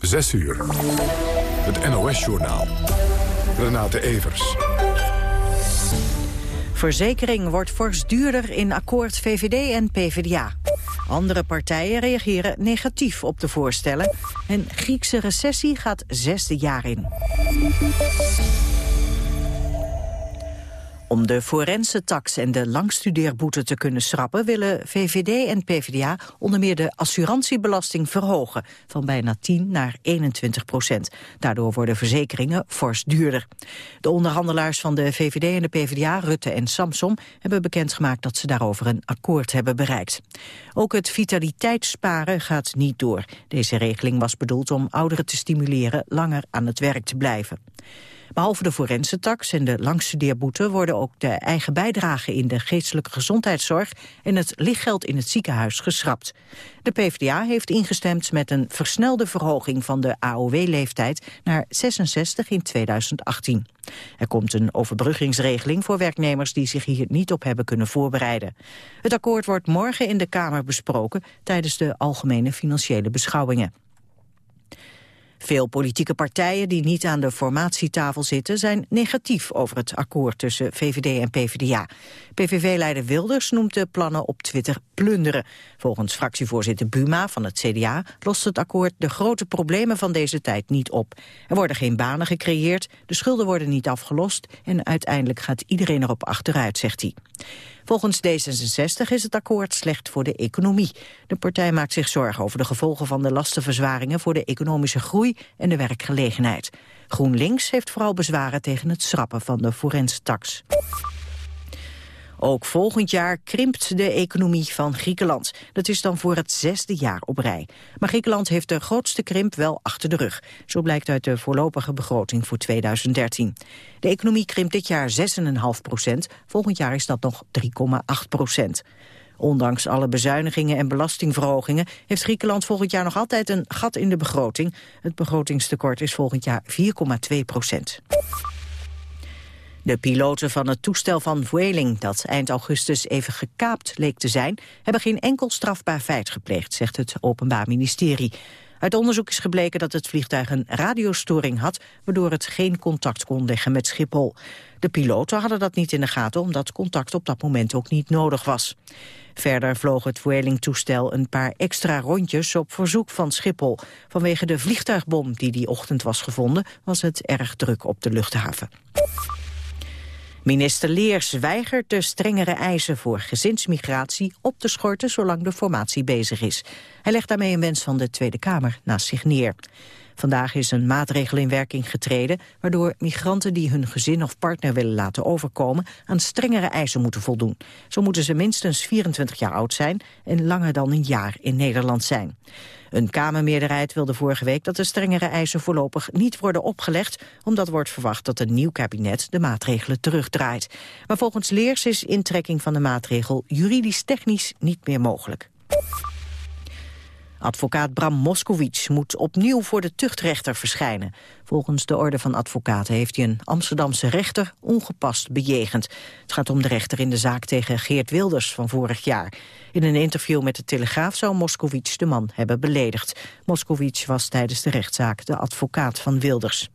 6 uur. Het NOS-journaal. Renate Evers. Verzekering wordt fors duurder in akkoord VVD en PvdA. Andere partijen reageren negatief op de voorstellen. En Griekse recessie gaat zesde jaar in. Om de forense tax en de langstudeerboete te kunnen schrappen... willen VVD en PvdA onder meer de assurantiebelasting verhogen... van bijna 10 naar 21 procent. Daardoor worden verzekeringen fors duurder. De onderhandelaars van de VVD en de PvdA, Rutte en Samsom... hebben bekendgemaakt dat ze daarover een akkoord hebben bereikt. Ook het vitaliteitssparen gaat niet door. Deze regeling was bedoeld om ouderen te stimuleren... langer aan het werk te blijven. Behalve de forensentax en de langstudeerboete worden ook de eigen bijdrage in de geestelijke gezondheidszorg en het lichtgeld in het ziekenhuis geschrapt. De PvdA heeft ingestemd met een versnelde verhoging van de AOW-leeftijd naar 66 in 2018. Er komt een overbruggingsregeling voor werknemers die zich hier niet op hebben kunnen voorbereiden. Het akkoord wordt morgen in de Kamer besproken tijdens de algemene financiële beschouwingen. Veel politieke partijen die niet aan de formatietafel zitten... zijn negatief over het akkoord tussen VVD en PvdA. PVV-leider Wilders noemt de plannen op Twitter plunderen. Volgens fractievoorzitter Buma van het CDA... lost het akkoord de grote problemen van deze tijd niet op. Er worden geen banen gecreëerd, de schulden worden niet afgelost... en uiteindelijk gaat iedereen erop achteruit, zegt hij. Volgens D66 is het akkoord slecht voor de economie. De partij maakt zich zorgen over de gevolgen van de lastenverzwaringen voor de economische groei en de werkgelegenheid. GroenLinks heeft vooral bezwaren tegen het schrappen van de tax. Ook volgend jaar krimpt de economie van Griekenland. Dat is dan voor het zesde jaar op rij. Maar Griekenland heeft de grootste krimp wel achter de rug. Zo blijkt uit de voorlopige begroting voor 2013. De economie krimpt dit jaar 6,5 procent. Volgend jaar is dat nog 3,8 procent. Ondanks alle bezuinigingen en belastingverhogingen heeft Griekenland volgend jaar nog altijd een gat in de begroting. Het begrotingstekort is volgend jaar 4,2 procent. De piloten van het toestel van Vueling, dat eind augustus even gekaapt leek te zijn, hebben geen enkel strafbaar feit gepleegd, zegt het Openbaar Ministerie. Uit onderzoek is gebleken dat het vliegtuig een radiostoring had... waardoor het geen contact kon leggen met Schiphol. De piloten hadden dat niet in de gaten... omdat contact op dat moment ook niet nodig was. Verder vloog het Vueling-toestel een paar extra rondjes op verzoek van Schiphol. Vanwege de vliegtuigbom die die ochtend was gevonden... was het erg druk op de luchthaven. Minister Leers weigert de strengere eisen voor gezinsmigratie op te schorten zolang de formatie bezig is. Hij legt daarmee een wens van de Tweede Kamer naast zich neer. Vandaag is een maatregel in werking getreden... waardoor migranten die hun gezin of partner willen laten overkomen... aan strengere eisen moeten voldoen. Zo moeten ze minstens 24 jaar oud zijn... en langer dan een jaar in Nederland zijn. Een Kamermeerderheid wilde vorige week dat de strengere eisen voorlopig niet worden opgelegd, omdat wordt verwacht dat een nieuw kabinet de maatregelen terugdraait. Maar volgens Leers is intrekking van de maatregel juridisch-technisch niet meer mogelijk. Advocaat Bram Moskowitz moet opnieuw voor de tuchtrechter verschijnen. Volgens de orde van advocaten heeft hij een Amsterdamse rechter ongepast bejegend. Het gaat om de rechter in de zaak tegen Geert Wilders van vorig jaar. In een interview met de Telegraaf zou Moskowitz de man hebben beledigd. Moskowitz was tijdens de rechtszaak de advocaat van Wilders.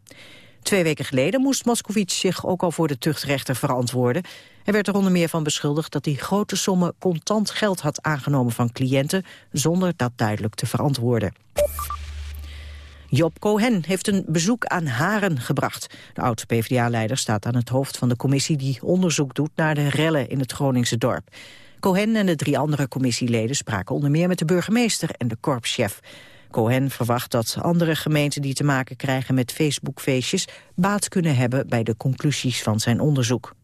Twee weken geleden moest Moskowitz zich ook al voor de tuchtrechter verantwoorden. Hij werd er onder meer van beschuldigd dat hij grote sommen contant geld had aangenomen van cliënten, zonder dat duidelijk te verantwoorden. Job Cohen heeft een bezoek aan Haren gebracht. De oud-PVDA-leider staat aan het hoofd van de commissie die onderzoek doet naar de rellen in het Groningse dorp. Cohen en de drie andere commissieleden spraken onder meer met de burgemeester en de korpschef. Cohen verwacht dat andere gemeenten die te maken krijgen met Facebook-feestjes baat kunnen hebben bij de conclusies van zijn onderzoek.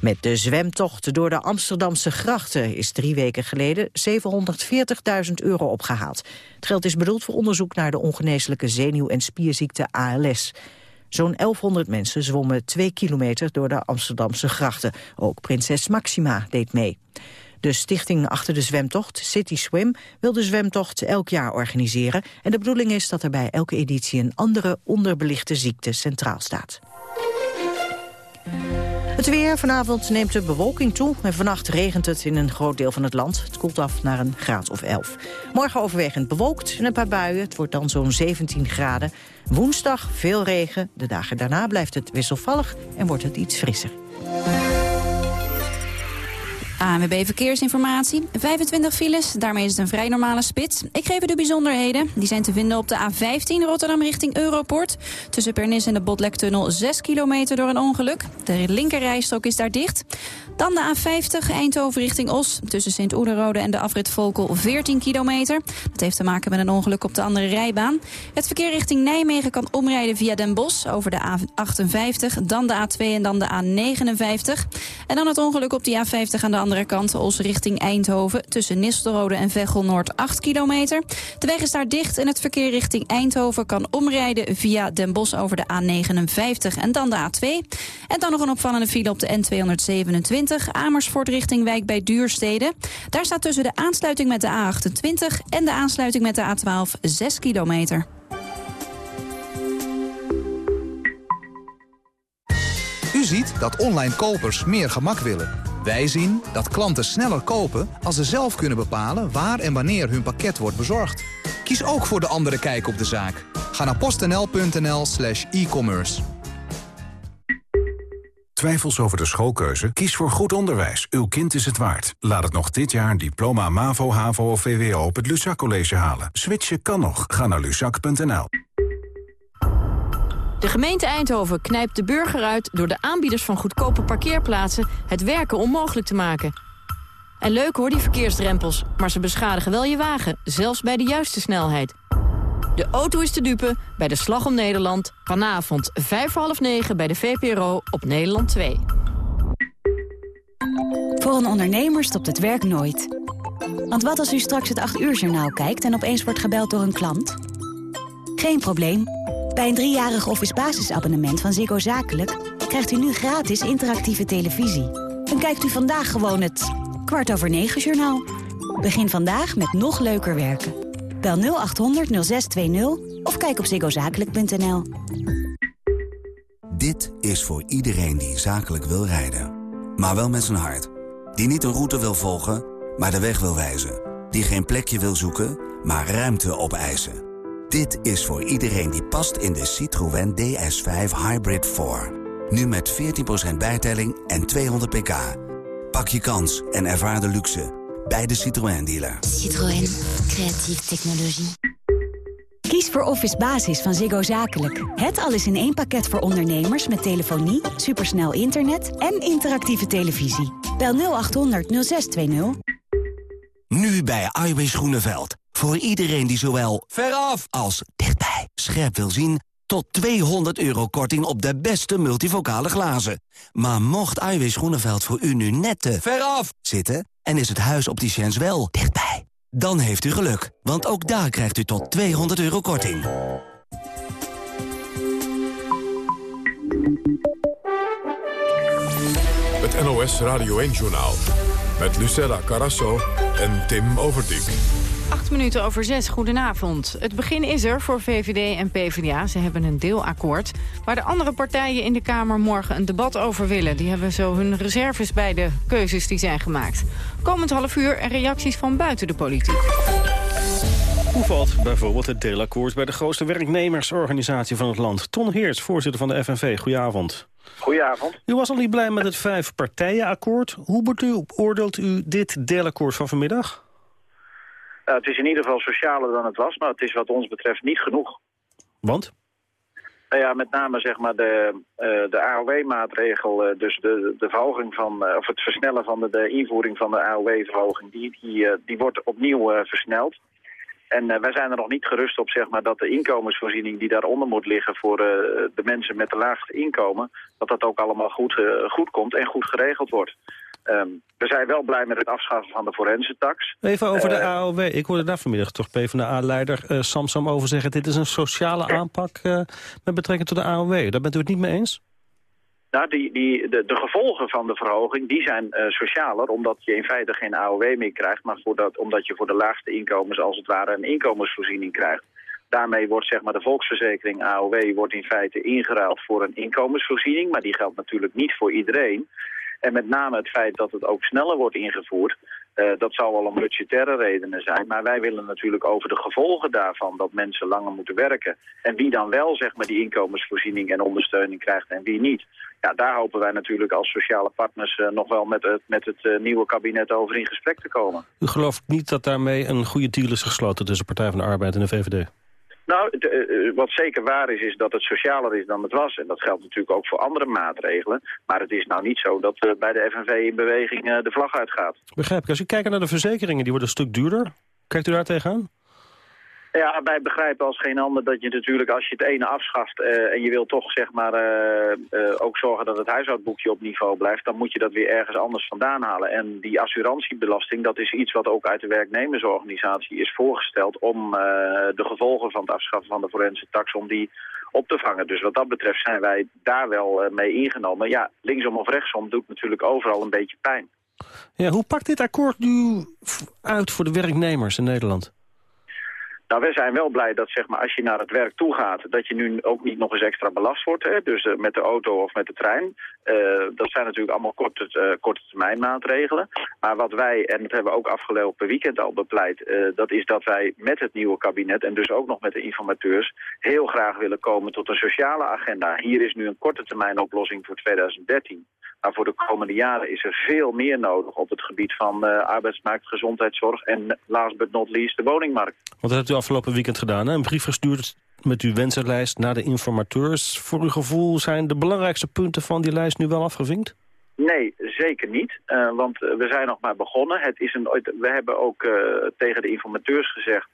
Met de zwemtocht door de Amsterdamse grachten is drie weken geleden 740.000 euro opgehaald. Het geld is bedoeld voor onderzoek naar de ongeneeslijke zenuw- en spierziekte ALS. Zo'n 1100 mensen zwommen twee kilometer door de Amsterdamse grachten. Ook prinses Maxima deed mee. De stichting achter de zwemtocht, City Swim, wil de zwemtocht elk jaar organiseren. En de bedoeling is dat er bij elke editie een andere onderbelichte ziekte centraal staat. Het weer. Vanavond neemt de bewolking toe. En vannacht regent het in een groot deel van het land. Het koelt af naar een graad of 11. Morgen overwegend bewolkt en een paar buien. Het wordt dan zo'n 17 graden. Woensdag veel regen. De dagen daarna blijft het wisselvallig en wordt het iets frisser. ANWB Verkeersinformatie. 25 files, daarmee is het een vrij normale spits. Ik geef u de bijzonderheden. Die zijn te vinden op de A15 Rotterdam richting Europort. Tussen Pernis en de Botlektunnel 6 kilometer door een ongeluk. De linkerrijstrook is daar dicht. Dan de A50 Eindhoven richting Os. Tussen Sint-Oederode en de afrit Volkel 14 kilometer. Dat heeft te maken met een ongeluk op de andere rijbaan. Het verkeer richting Nijmegen kan omrijden via Den Bosch over de A58. Dan de A2 en dan de A59. En dan het ongeluk op die A50 aan de andere kant. Os richting Eindhoven. Tussen Nistelrode en Veghel Noord 8 kilometer. De weg is daar dicht en het verkeer richting Eindhoven kan omrijden via Den Bosch over de A59 en dan de A2. En dan nog een opvallende file op de N227 Amersfoort richting Wijk bij Duurstede. Daar staat tussen de aansluiting met de A28 en de aansluiting met de A12 6 kilometer. U ziet dat online kopers meer gemak willen. Wij zien dat klanten sneller kopen als ze zelf kunnen bepalen waar en wanneer hun pakket wordt bezorgd. Kies ook voor de andere kijk op de zaak. Ga naar postnl.nl slash e-commerce. Twijfels over de schoolkeuze? Kies voor goed onderwijs. Uw kind is het waard. Laat het nog dit jaar een diploma MAVO, HAVO of VWO op het Lusac College halen. Switchen kan nog. Ga naar lusac.nl. De gemeente Eindhoven knijpt de burger uit door de aanbieders van goedkope parkeerplaatsen het werken onmogelijk te maken. En leuk hoor, die verkeersdrempels, maar ze beschadigen wel je wagen, zelfs bij de juiste snelheid. De auto is te dupe bij de Slag om Nederland. Vanavond 5 voor half 9 bij de VPRO op Nederland 2. Voor een ondernemer stopt het werk nooit. Want wat als u straks het 8 uur journaal kijkt en opeens wordt gebeld door een klant? Geen probleem. Bij een driejarig office basisabonnement van Ziggo Zakelijk... krijgt u nu gratis interactieve televisie. En kijkt u vandaag gewoon het kwart over negen journaal. Begin vandaag met nog leuker werken. Bel 0800 0620 of kijk op ziggozakelijk.nl. Dit is voor iedereen die zakelijk wil rijden. Maar wel met zijn hart. Die niet een route wil volgen, maar de weg wil wijzen. Die geen plekje wil zoeken, maar ruimte opeisen. Dit is voor iedereen die past in de Citroën DS5 Hybrid 4. Nu met 14% bijtelling en 200 pk. Pak je kans en ervaar de luxe bij de Citroën dealer. Citroën, creatieve technologie. Kies voor Office Basis van Ziggo Zakelijk. Het alles in één pakket voor ondernemers met telefonie, supersnel internet en interactieve televisie. Bel 0800 0620. Nu bij Iwis Groeneveld. Voor iedereen die zowel veraf als dichtbij scherp wil zien... tot 200 euro korting op de beste multivocale glazen. Maar mocht Iwis Groeneveld voor u nu net te veraf zitten... en is het huis opticiens wel dichtbij... dan heeft u geluk, want ook daar krijgt u tot 200 euro korting. Het NOS Radio 1-journaal. Met Lucella Carasso en Tim Overdijk. Acht minuten over zes, goedenavond. Het begin is er voor VVD en PvdA. Ze hebben een deelakkoord. Waar de andere partijen in de Kamer morgen een debat over willen. Die hebben zo hun reserves bij de keuzes die zijn gemaakt. Komend half uur reacties van buiten de politiek. Hoe valt bijvoorbeeld het deelakkoord bij de grootste werknemersorganisatie van het land? Ton Heers, voorzitter van de FNV. Goedenavond. Goedenavond. U was al niet blij met het vijfpartijenakkoord. Hoe beoordeelt u dit deelakkoord van vanmiddag? Nou, het is in ieder geval socialer dan het was, maar het is wat ons betreft niet genoeg. Want? Nou ja, met name zeg maar de, uh, de AOW-maatregel, uh, dus de, de verhoging van, uh, of het versnellen van de, de invoering van de AOW-verhoging, die, die, die wordt opnieuw versneld. En wij zijn er nog niet gerust op zeg maar, dat de inkomensvoorziening die daaronder moet liggen voor de mensen met de laagste inkomen, dat dat ook allemaal goed, goed komt en goed geregeld wordt. Um, we zijn wel blij met het afschaffen van de forensentax. Even over de Uh, AOW. Ik hoorde daar vanmiddag toch PvdA-leider uh, Samsam over zeggen... dit is een sociale aanpak uh, met betrekking tot de AOW. Daar bent u het niet mee eens? Nou, die, die, de, de gevolgen van de verhoging die zijn uh, socialer... omdat je in feite geen AOW meer krijgt... maar voor dat, omdat je voor de laagste inkomens als het ware een inkomensvoorziening krijgt. Daarmee wordt zeg maar, de volksverzekering AOW wordt in feite ingeruild voor een inkomensvoorziening. Maar die geldt natuurlijk niet voor iedereen. En met name het feit dat het ook sneller wordt ingevoerd... Uh, dat zal wel om budgettaire redenen zijn. Maar wij willen natuurlijk over de gevolgen daarvan... dat mensen langer moeten werken. En wie dan wel zeg maar, die inkomensvoorziening en ondersteuning krijgt en wie niet. Ja, daar hopen wij natuurlijk als sociale partners uh, nog wel met het, met het uh, nieuwe kabinet over in gesprek te komen. U gelooft niet dat daarmee een goede deal is gesloten tussen Partij van de Arbeid en de VVD? Nou, de, wat zeker waar is, is dat het socialer is dan het was. En dat geldt natuurlijk ook voor andere maatregelen. Maar het is nou niet zo dat uh, bij de FNV in beweging uh, de vlag uitgaat. Begrijp ik. Als u kijkt naar de verzekeringen, die worden een stuk duurder. Kijkt u daar tegenaan? Ja, wij begrijpen als geen ander dat je natuurlijk als je het ene afschaft uh, en je wil toch zeg maar uh, uh, ook zorgen dat het huishoudboekje op niveau blijft, dan moet je dat weer ergens anders vandaan halen. En die assurantiebelasting, dat is iets wat ook uit de werknemersorganisatie is voorgesteld om de gevolgen van het afschaffen van de forense tax, om die op te vangen. Dus wat dat betreft zijn wij daar wel mee ingenomen. Ja, linksom of rechtsom doet natuurlijk overal een beetje pijn. Ja, hoe pakt dit akkoord nu uit voor de werknemers in Nederland? Nou, wij zijn wel blij dat zeg maar, als je naar het werk toe gaat... dat je nu ook niet nog eens extra belast wordt. Hè? Dus uh, met de auto of met de trein. Uh, dat zijn natuurlijk allemaal korte, uh, korte termijn maatregelen. Maar wat wij, en dat hebben we ook afgelopen weekend al bepleit... dat is dat wij met het nieuwe kabinet en dus ook nog met de informateurs... heel graag willen komen tot een sociale agenda. Hier is nu een korte termijn oplossing voor 2013. Maar voor de komende jaren is er veel meer nodig op het gebied van uh, arbeidsmarkt, gezondheidszorg en last but not least de woningmarkt. Want dat hebt u afgelopen weekend gedaan, hè? een brief gestuurd met uw wensenlijst naar de informateurs. Voor uw gevoel zijn de belangrijkste punten van die lijst nu wel afgevinkt? Nee, zeker niet. Uh, want we zijn nog maar begonnen. Het is een, we hebben ook uh, tegen de informateurs gezegd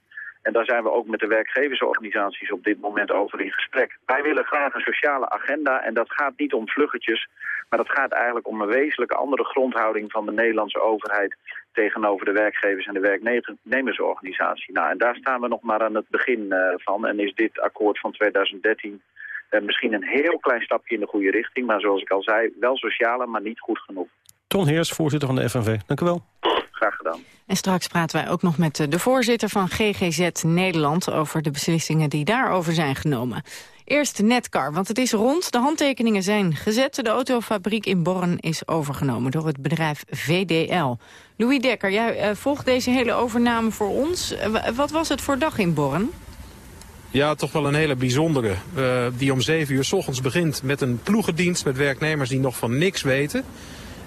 en daar zijn we ook met de werkgeversorganisaties op dit moment over in gesprek. Wij willen graag een sociale agenda en dat gaat niet om vluggetjes, maar dat gaat eigenlijk om een wezenlijke andere grondhouding van de Nederlandse overheid tegenover de werkgevers en de werknemersorganisatie. Nou, en daar staan we nog maar aan het begin uh, van en is dit akkoord van 2013 uh, misschien een heel klein stapje in de goede richting, maar zoals ik al zei, wel sociale, maar niet goed genoeg. Ton Heers, voorzitter van de FNV. Dank u wel. Graag gedaan. En straks praten wij ook nog met de voorzitter van GGZ Nederland... over de beslissingen die daarover zijn genomen. Eerst Netcar, want het is rond. De handtekeningen zijn gezet. De autofabriek in Born is overgenomen door het bedrijf VDL. Louis Dekker, jij uh, volgt deze hele overname voor ons. Uh, wat was het voor dag in Born? Ja, toch wel een hele bijzondere. Uh, die om 7 uur s ochtends begint met een ploegendienst met werknemers die nog van niks weten.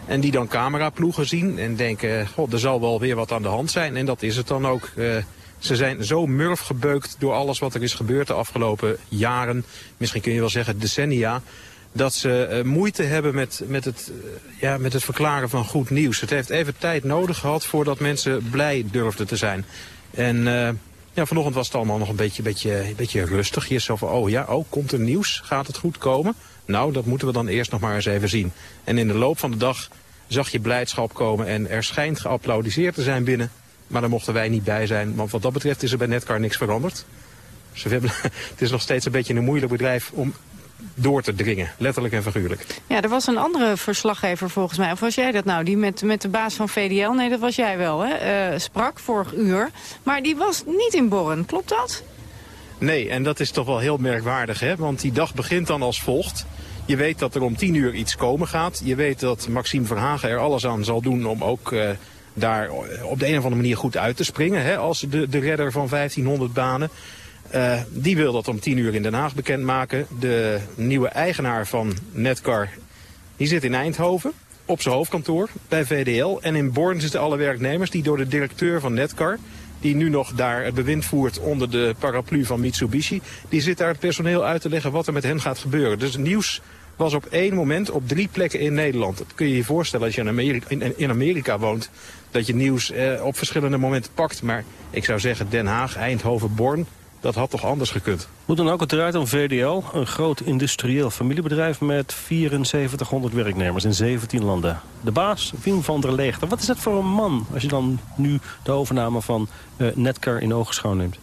En die dan cameraploegen zien en denken, god, er zal wel weer wat aan de hand zijn. En dat is het dan ook. Ze zijn zo murf gebeukt door alles wat er is gebeurd de afgelopen jaren. Misschien kun je wel zeggen decennia. Dat ze uh, moeite hebben met, met, het, uh, ja, met het verklaren van goed nieuws. Het heeft even tijd nodig gehad voordat mensen blij durfden te zijn. En ja, vanochtend was het allemaal nog een beetje, beetje, beetje rustig. Je zo van, oh ja, oh, komt er nieuws? Gaat het goed komen? Nou, dat moeten we dan eerst nog maar eens even zien. En in de loop van de dag zag je blijdschap komen en er schijnt geapplaudiseerd te zijn binnen. Maar daar mochten wij niet bij zijn, want wat dat betreft is er bij Netcar niks veranderd. Dus we hebben, het is nog steeds een beetje een moeilijk bedrijf om door te dringen, letterlijk en figuurlijk. Ja, er was een andere verslaggever volgens mij, of was jij dat nou, die met, met de baas van VDL, nee dat was jij wel, hè, uh, sprak vorig uur. Maar die was niet in Borren, klopt dat? Nee, en dat is toch wel heel merkwaardig, hè? want die dag begint dan als volgt. Je weet dat er om tien uur iets komen gaat. Je weet dat Maxime Verhagen er alles aan zal doen om ook uh, daar op de een of andere manier goed uit te springen. Hè, als de, de redder van 1500 banen. Uh, die wil dat om tien uur in Den Haag bekendmaken. De nieuwe eigenaar van Netcar, die zit in Eindhoven op zijn hoofdkantoor bij VDL. En in Born zitten alle werknemers die door de directeur van Netcar die nu nog daar het bewind voert onder de paraplu van Mitsubishi... die zit daar het personeel uit te leggen wat er met hen gaat gebeuren. Dus het nieuws was op één moment op drie plekken in Nederland. Dat kun je je voorstellen als je in Amerika, in Amerika woont... dat je nieuws eh, op verschillende momenten pakt. Maar ik zou zeggen Den Haag, Eindhoven, Born... Dat had toch anders gekund? Moet dan ook het eruit om VDL, een groot industrieel familiebedrijf met 7400 werknemers in 17 landen. De baas, Wim van der Leegte. Wat is dat voor een man als je dan nu de overname van uh, Netcar in ogenschouw neemt?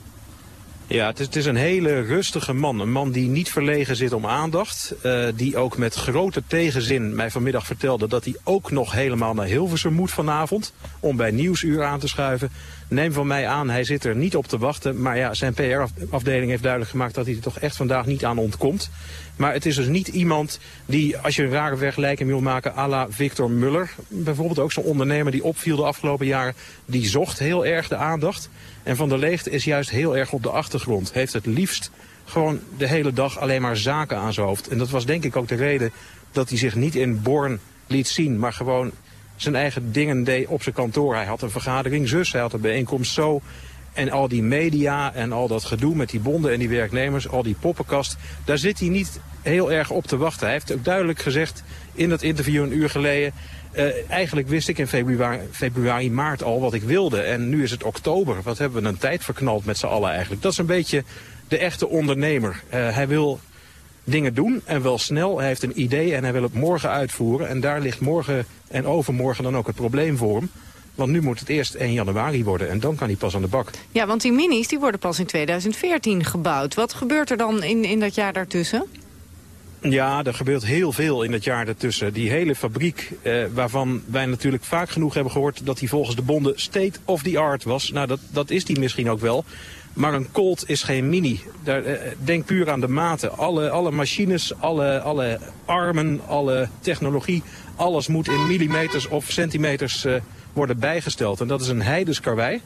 Ja, het is, een hele rustige man. Een man die niet verlegen zit om aandacht. Uh, die ook met grote tegenzin mij vanmiddag vertelde dat hij ook nog helemaal naar Hilversum moet vanavond. Om bij Nieuwsuur aan te schuiven. Neem van mij aan, hij zit er niet op te wachten. Maar ja, zijn PR-afdeling heeft duidelijk gemaakt dat hij er toch echt vandaag niet aan ontkomt. Maar het is dus niet iemand die, als je een rare vergelijking wil maken... à la Victor Muller, bijvoorbeeld ook zo'n ondernemer die opviel de afgelopen jaren... die zocht heel erg de aandacht. En Van der Leegte is juist heel erg op de achtergrond. Heeft het liefst gewoon de hele dag alleen maar zaken aan zijn hoofd. En dat was denk ik ook de reden dat hij zich niet in Born liet zien... maar gewoon zijn eigen dingen deed op zijn kantoor. Hij had een vergadering zus, hij had een bijeenkomst zo... En al die media en al dat gedoe met die bonden en die werknemers, al die poppenkast, daar zit hij niet heel erg op te wachten. Hij heeft ook duidelijk gezegd in dat interview een uur geleden... Uh, eigenlijk wist ik in februari, februari, maart al wat ik wilde. En nu is het oktober. Wat hebben we een tijd verknald met z'n allen eigenlijk. Dat is een beetje de echte ondernemer. Uh, hij wil dingen doen en wel snel. Hij heeft een idee en hij wil het morgen uitvoeren. En daar ligt morgen en overmorgen dan ook het probleem voor hem. Want nu moet het eerst 1 januari worden en dan kan hij pas aan de bak. Ja, want die minis die worden pas in 2014 gebouwd. Wat gebeurt er dan in, in dat jaar daartussen? Ja, er gebeurt heel veel in het jaar daartussen. Die hele fabriek, eh, waarvan wij natuurlijk vaak genoeg hebben gehoord... dat die volgens de bonden state of the art was. Nou, dat, dat is die misschien ook wel. Maar een Colt is geen Mini. Eh, denk puur aan de maten. Alle, alle machines, alle, alle armen, alle technologie... alles moet in millimeters of centimeters uh, worden bijgesteld. En dat is een heideskarwei.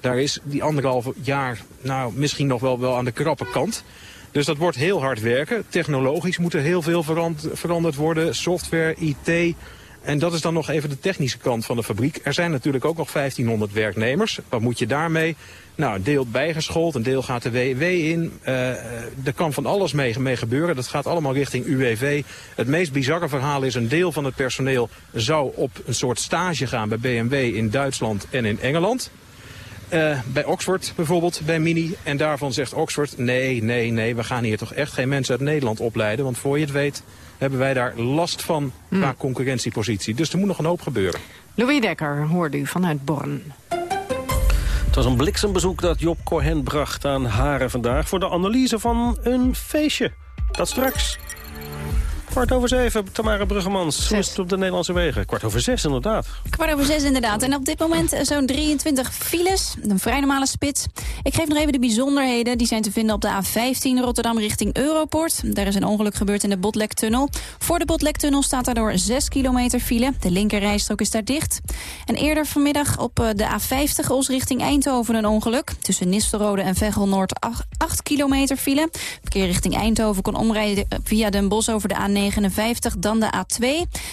Daar is die anderhalf jaar nou, misschien nog wel, wel aan de krappe kant. Dus dat wordt heel hard werken. Technologisch moet er heel veel veranderd worden. Software, IT. En dat is dan nog even de technische kant van de fabriek. Er zijn natuurlijk ook nog 1500 werknemers. Wat moet je daarmee? Nou, een deel bijgeschoold, een deel gaat de WW in. Uh, er kan van alles mee, mee gebeuren. Dat gaat allemaal richting UWV. Het meest bizarre verhaal is een deel van het personeel zou op een soort stage gaan bij BMW in Duitsland en in Engeland. Uh, bij Oxford bijvoorbeeld, bij Mini. En daarvan zegt Oxford, nee, nee, nee, we gaan hier toch echt geen mensen uit Nederland opleiden. Want voor je het weet hebben wij daar last van qua hmm. concurrentiepositie. Dus er moet nog een hoop gebeuren. Louis Dekker hoorde u vanuit Born. Het was een bliksembezoek dat Job Cohen bracht aan Haren vandaag... voor de analyse van een feestje. Dat straks. Kwart over zeven, Tamara Bruggemans. Hoe is het op de Nederlandse wegen? Kwart over zes, inderdaad. Kwart over zes, inderdaad. En op dit moment eh, zo'n 23 files. Een vrij normale spits. Ik geef nog even de bijzonderheden. Die zijn te vinden op de A15 Rotterdam richting Europort. Daar is een ongeluk gebeurd in de Botlektunnel. Voor de Botlektunnel staat daardoor 6 kilometer file. De linkerrijstrook is daar dicht. En eerder vanmiddag op eh, de A50 Os richting Eindhoven een ongeluk. Tussen Nistelrode en Veghel Noord 8 kilometer file. Verkeer richting Eindhoven kon omrijden via Den Bosch over de A9 dan de A2.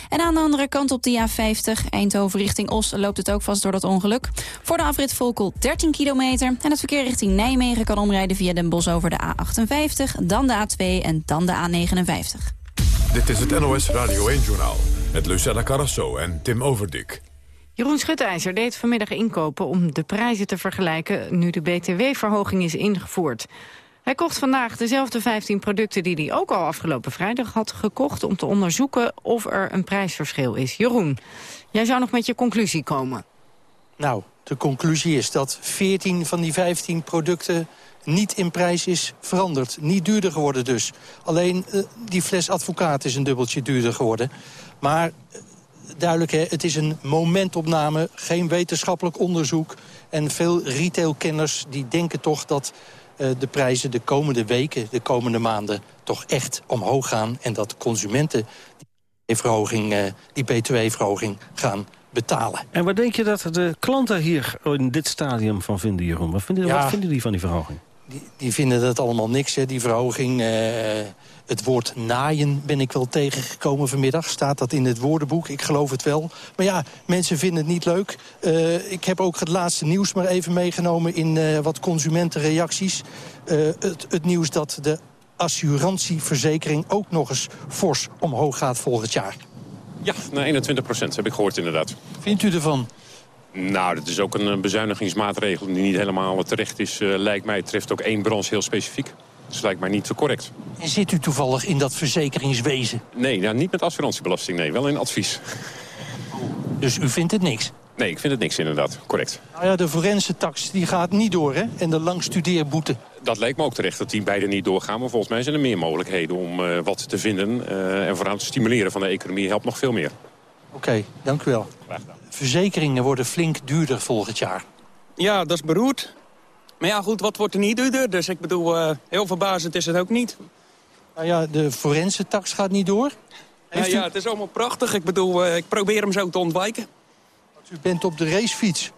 En aan de andere kant op de A50, Eindhoven richting Os, loopt het ook vast door dat ongeluk. Voor de afrit Volkel 13 kilometer. En het verkeer richting Nijmegen kan omrijden via Den Bosch over de A58, dan de A2 en dan de A59. Dit is het NOS Radio 1-journaal met Lucella Carrasso en Tim Overdik. Jeroen Schutijzer deed vanmiddag inkopen om de prijzen te vergelijken... nu de btw-verhoging is ingevoerd. Hij kocht vandaag dezelfde 15 producten die hij ook al afgelopen vrijdag had gekocht... om te onderzoeken of er een prijsverschil is. Jeroen, jij zou nog met je conclusie komen. Nou, de conclusie is dat 14 van die 15 producten niet in prijs is veranderd. Niet duurder geworden dus. Alleen uh, die fles advocaat is een dubbeltje duurder geworden. Maar uh, duidelijk, hè, het is een momentopname, geen wetenschappelijk onderzoek. En veel retailkenners die denken toch dat eh, de prijzen de komende weken, de komende maanden... toch echt omhoog gaan en dat consumenten die, verhoging, eh, die btw-verhoging gaan betalen. En wat denk je dat de klanten hier in dit stadium van vinden, Jeroen? Wat vinden, wat vinden die van die verhoging? Die, die vinden dat allemaal niks, hè, die verhoging. Uh, het woord naaien ben ik wel tegengekomen vanmiddag. Staat dat in het woordenboek? Ik geloof het wel. Maar ja, mensen vinden het niet leuk. Uh, ik heb ook het laatste nieuws maar even meegenomen... in uh, wat consumentenreacties. Uh, het, het nieuws dat de assurantieverzekering ook nog eens fors omhoog gaat volgend jaar. Ja, naar 21 procent heb ik gehoord inderdaad. Vindt u ervan? Nou, dat is ook een bezuinigingsmaatregel die niet helemaal terecht is. Uh, lijkt mij, het treft ook één branche heel specifiek. Dus lijkt mij niet zo correct. En zit u toevallig in dat verzekeringswezen? Nee, nou, niet met assurantiebelasting, nee. Wel in advies. Dus u vindt het niks? Nee, ik vind het niks inderdaad. Correct. Nou ja, de forense tax die gaat niet door, hè? En de langstudeerboete. Dat lijkt me ook terecht dat die beide niet doorgaan. Maar volgens mij zijn er meer mogelijkheden om uh, wat te vinden. Uh, en vooral te stimuleren van de economie helpt nog veel meer. Oké, okay, dank u wel. Verzekeringen worden flink duurder volgend jaar. Ja, dat is beroerd. Maar ja, goed, wat wordt er niet duurder? Dus ik bedoel, uh, heel verbazend is het ook niet. Nou ja, de forense tax gaat niet door. Nou ja, het is allemaal prachtig. Ik bedoel, uh, ik probeer hem zo te ontwijken. U bent op de racefiets.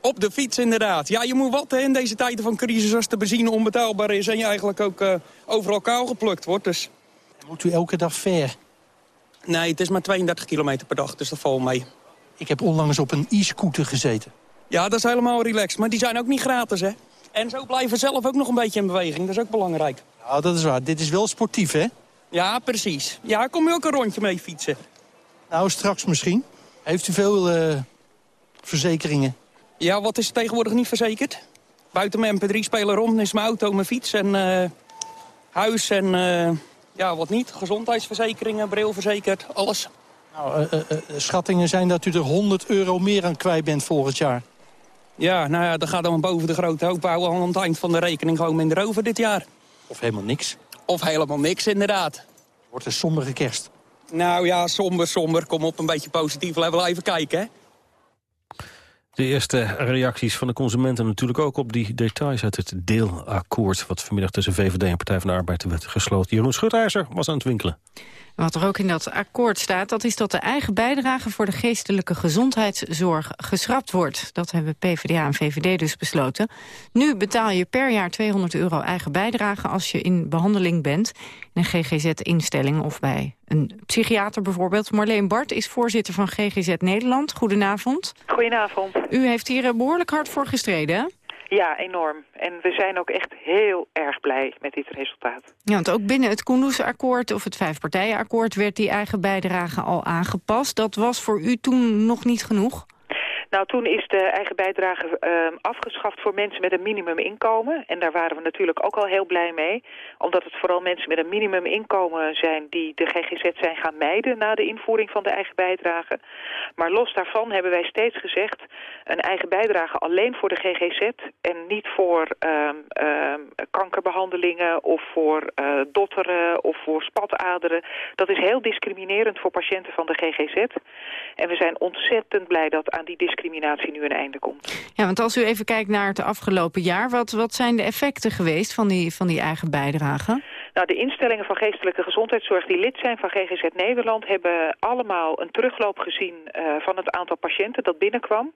Op de fiets, inderdaad. Ja, je moet wat hè, in deze tijden van crisis als de benzine onbetaalbaar is... en je eigenlijk ook uh, overal kaal geplukt wordt. Dus... Moet u elke dag ver? Nee, het is maar 32 kilometer per dag, dus dat valt mee. Ik heb onlangs op een e-scooter gezeten. Ja, dat is helemaal relaxed. Maar die zijn ook niet gratis, hè? En zo blijven zelf ook nog een beetje in beweging. Dat is ook belangrijk. Nou, dat is waar. Dit is wel sportief, hè? Ja, precies. Ja, kom je ook een rondje mee fietsen? Nou, straks misschien. Heeft u veel uh, verzekeringen? Ja, wat is tegenwoordig niet verzekerd? Buiten mijn mp3-speler rond is mijn auto, mijn fiets en uh, huis en uh, ja, wat niet. Gezondheidsverzekeringen, bril verzekerd, alles. Nou, schattingen zijn dat u er 100 euro meer aan kwijt bent volgend jaar. Ja, nou ja, dan gaat dan boven de grote hoop houden aan het eind van de rekening gewoon minder over dit jaar. Of helemaal niks. Of helemaal niks, inderdaad. Wordt een sombere kerst. Nou ja, somber, somber. Kom op, een beetje positief. Laten we even kijken, hè. De eerste reacties van de consumenten natuurlijk ook op die details uit het deelakkoord... wat vanmiddag tussen VVD en Partij van de Arbeid werd gesloten. Jeroen Schutijzer was aan het winkelen. Wat er ook in dat akkoord staat, dat is dat de eigen bijdrage voor de geestelijke gezondheidszorg geschrapt wordt. Dat hebben PvdA en VVD dus besloten. Nu betaal je per jaar 200 euro eigen bijdrage als je in behandeling bent. In een GGZ-instelling of bij een psychiater bijvoorbeeld. Marleen Bart is voorzitter van GGZ Nederland. Goedenavond. Goedenavond. U heeft hier behoorlijk hard voor gestreden, ja, enorm. En we zijn ook echt heel erg blij met dit resultaat. Ja, want ook binnen het Koendersakkoord of het Vijfpartijenakkoord... werd die eigen bijdrage al aangepast. Dat was voor u toen nog niet genoeg? Nou, toen is de eigen bijdrage uh, afgeschaft voor mensen met een minimuminkomen. En daar waren we natuurlijk ook al heel blij mee. Omdat het vooral mensen met een minimuminkomen zijn die de GGZ zijn gaan mijden na de invoering van de eigen bijdrage. Maar los daarvan hebben wij steeds gezegd een eigen bijdrage alleen voor de GGZ en niet voor uh, kankerbehandelingen of voor uh, dotteren of voor spataderen. Dat is heel discriminerend voor patiënten van de GGZ. En we zijn ontzettend blij dat aan die discriminatie nu een einde komt. Ja, want als u even kijkt naar het afgelopen jaar, wat, wat zijn de effecten geweest van die, van die eigen bijdrage? Nou, de instellingen van geestelijke gezondheidszorg die lid zijn van GGZ Nederland... hebben allemaal een terugloop gezien uh, van het aantal patiënten dat binnenkwam.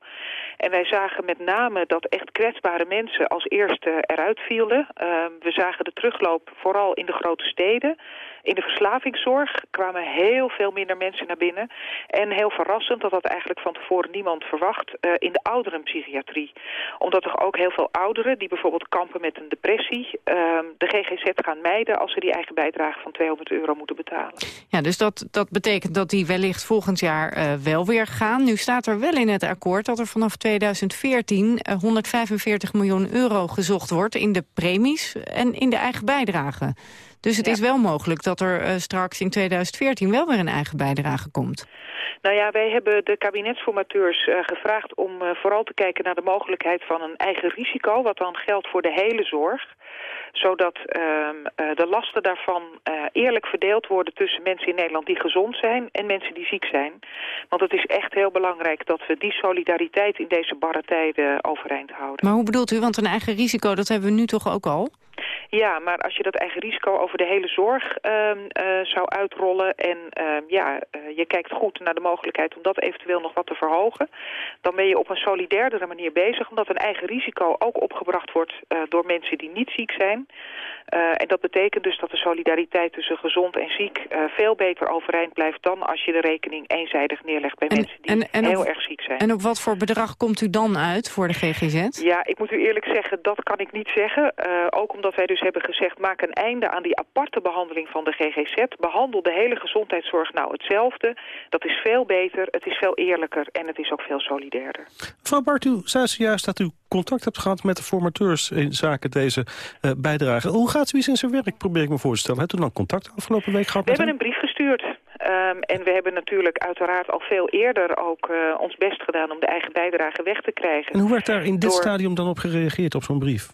En wij zagen met name dat echt kwetsbare mensen als eerste eruit vielen. Uh, we zagen de terugloop vooral in de grote steden... In de verslavingszorg kwamen heel veel minder mensen naar binnen. En heel verrassend, dat had eigenlijk van tevoren niemand verwacht, uh, in de ouderenpsychiatrie. Omdat er ook heel veel ouderen die bijvoorbeeld kampen met een depressie... Uh, de GGZ gaan mijden als ze die eigen bijdrage van 200 euro moeten betalen. Ja, dus dat, dat betekent dat die wellicht volgend jaar uh, wel weer gaan. Nu staat er wel in het akkoord dat er vanaf 2014 uh, 145 miljoen euro gezocht wordt... in de premies en in de eigen bijdrage. Dus het ja. is wel mogelijk dat er uh, straks in 2014 wel weer een eigen bijdrage komt. Nou ja, wij hebben de kabinetsformateurs uh, gevraagd om uh, vooral te kijken naar de mogelijkheid van een eigen risico, wat dan geldt voor de hele zorg zodat uh, uh, de lasten daarvan uh, eerlijk verdeeld worden tussen mensen in Nederland die gezond zijn en mensen die ziek zijn. Want het is echt heel belangrijk dat we die solidariteit in deze barre tijden overeind houden. Maar hoe bedoelt u? Want een eigen risico, dat hebben we nu toch ook al? Ja, maar als je dat eigen risico over de hele zorg uh, uh, zou uitrollen... en uh, ja, je kijkt goed naar de mogelijkheid om dat eventueel nog wat te verhogen... dan ben je op een solidairdere manier bezig... omdat een eigen risico ook opgebracht wordt door mensen die niet ziek zijn... En dat betekent dus dat de solidariteit tussen gezond en ziek veel beter overeind blijft dan als je de rekening eenzijdig neerlegt bij en, mensen die en, en heel op, erg ziek zijn. En op wat voor bedrag komt u dan uit voor de GGZ? Ja, ik moet u eerlijk zeggen, dat kan ik niet zeggen. Uh, ook omdat wij dus hebben gezegd, maak een einde aan die aparte behandeling van de GGZ. Behandel de hele gezondheidszorg nou hetzelfde. Dat is veel beter, het is veel eerlijker en het is ook veel solidairder. Mevrouw Bart, u zei zojuist dat u contact hebt gehad met de formateurs in zaken deze uh, bijdrage. Hoe gaat zoiets in zijn werk, probeer ik me voor te stellen. Hebt u dan contact afgelopen week gehad We hebben een brief gestuurd. Um, en we hebben natuurlijk uiteraard al veel eerder ook uh, ons best gedaan om de eigen bijdrage weg te krijgen. En hoe werd daar in dit door... stadium dan op gereageerd, op zo'n brief?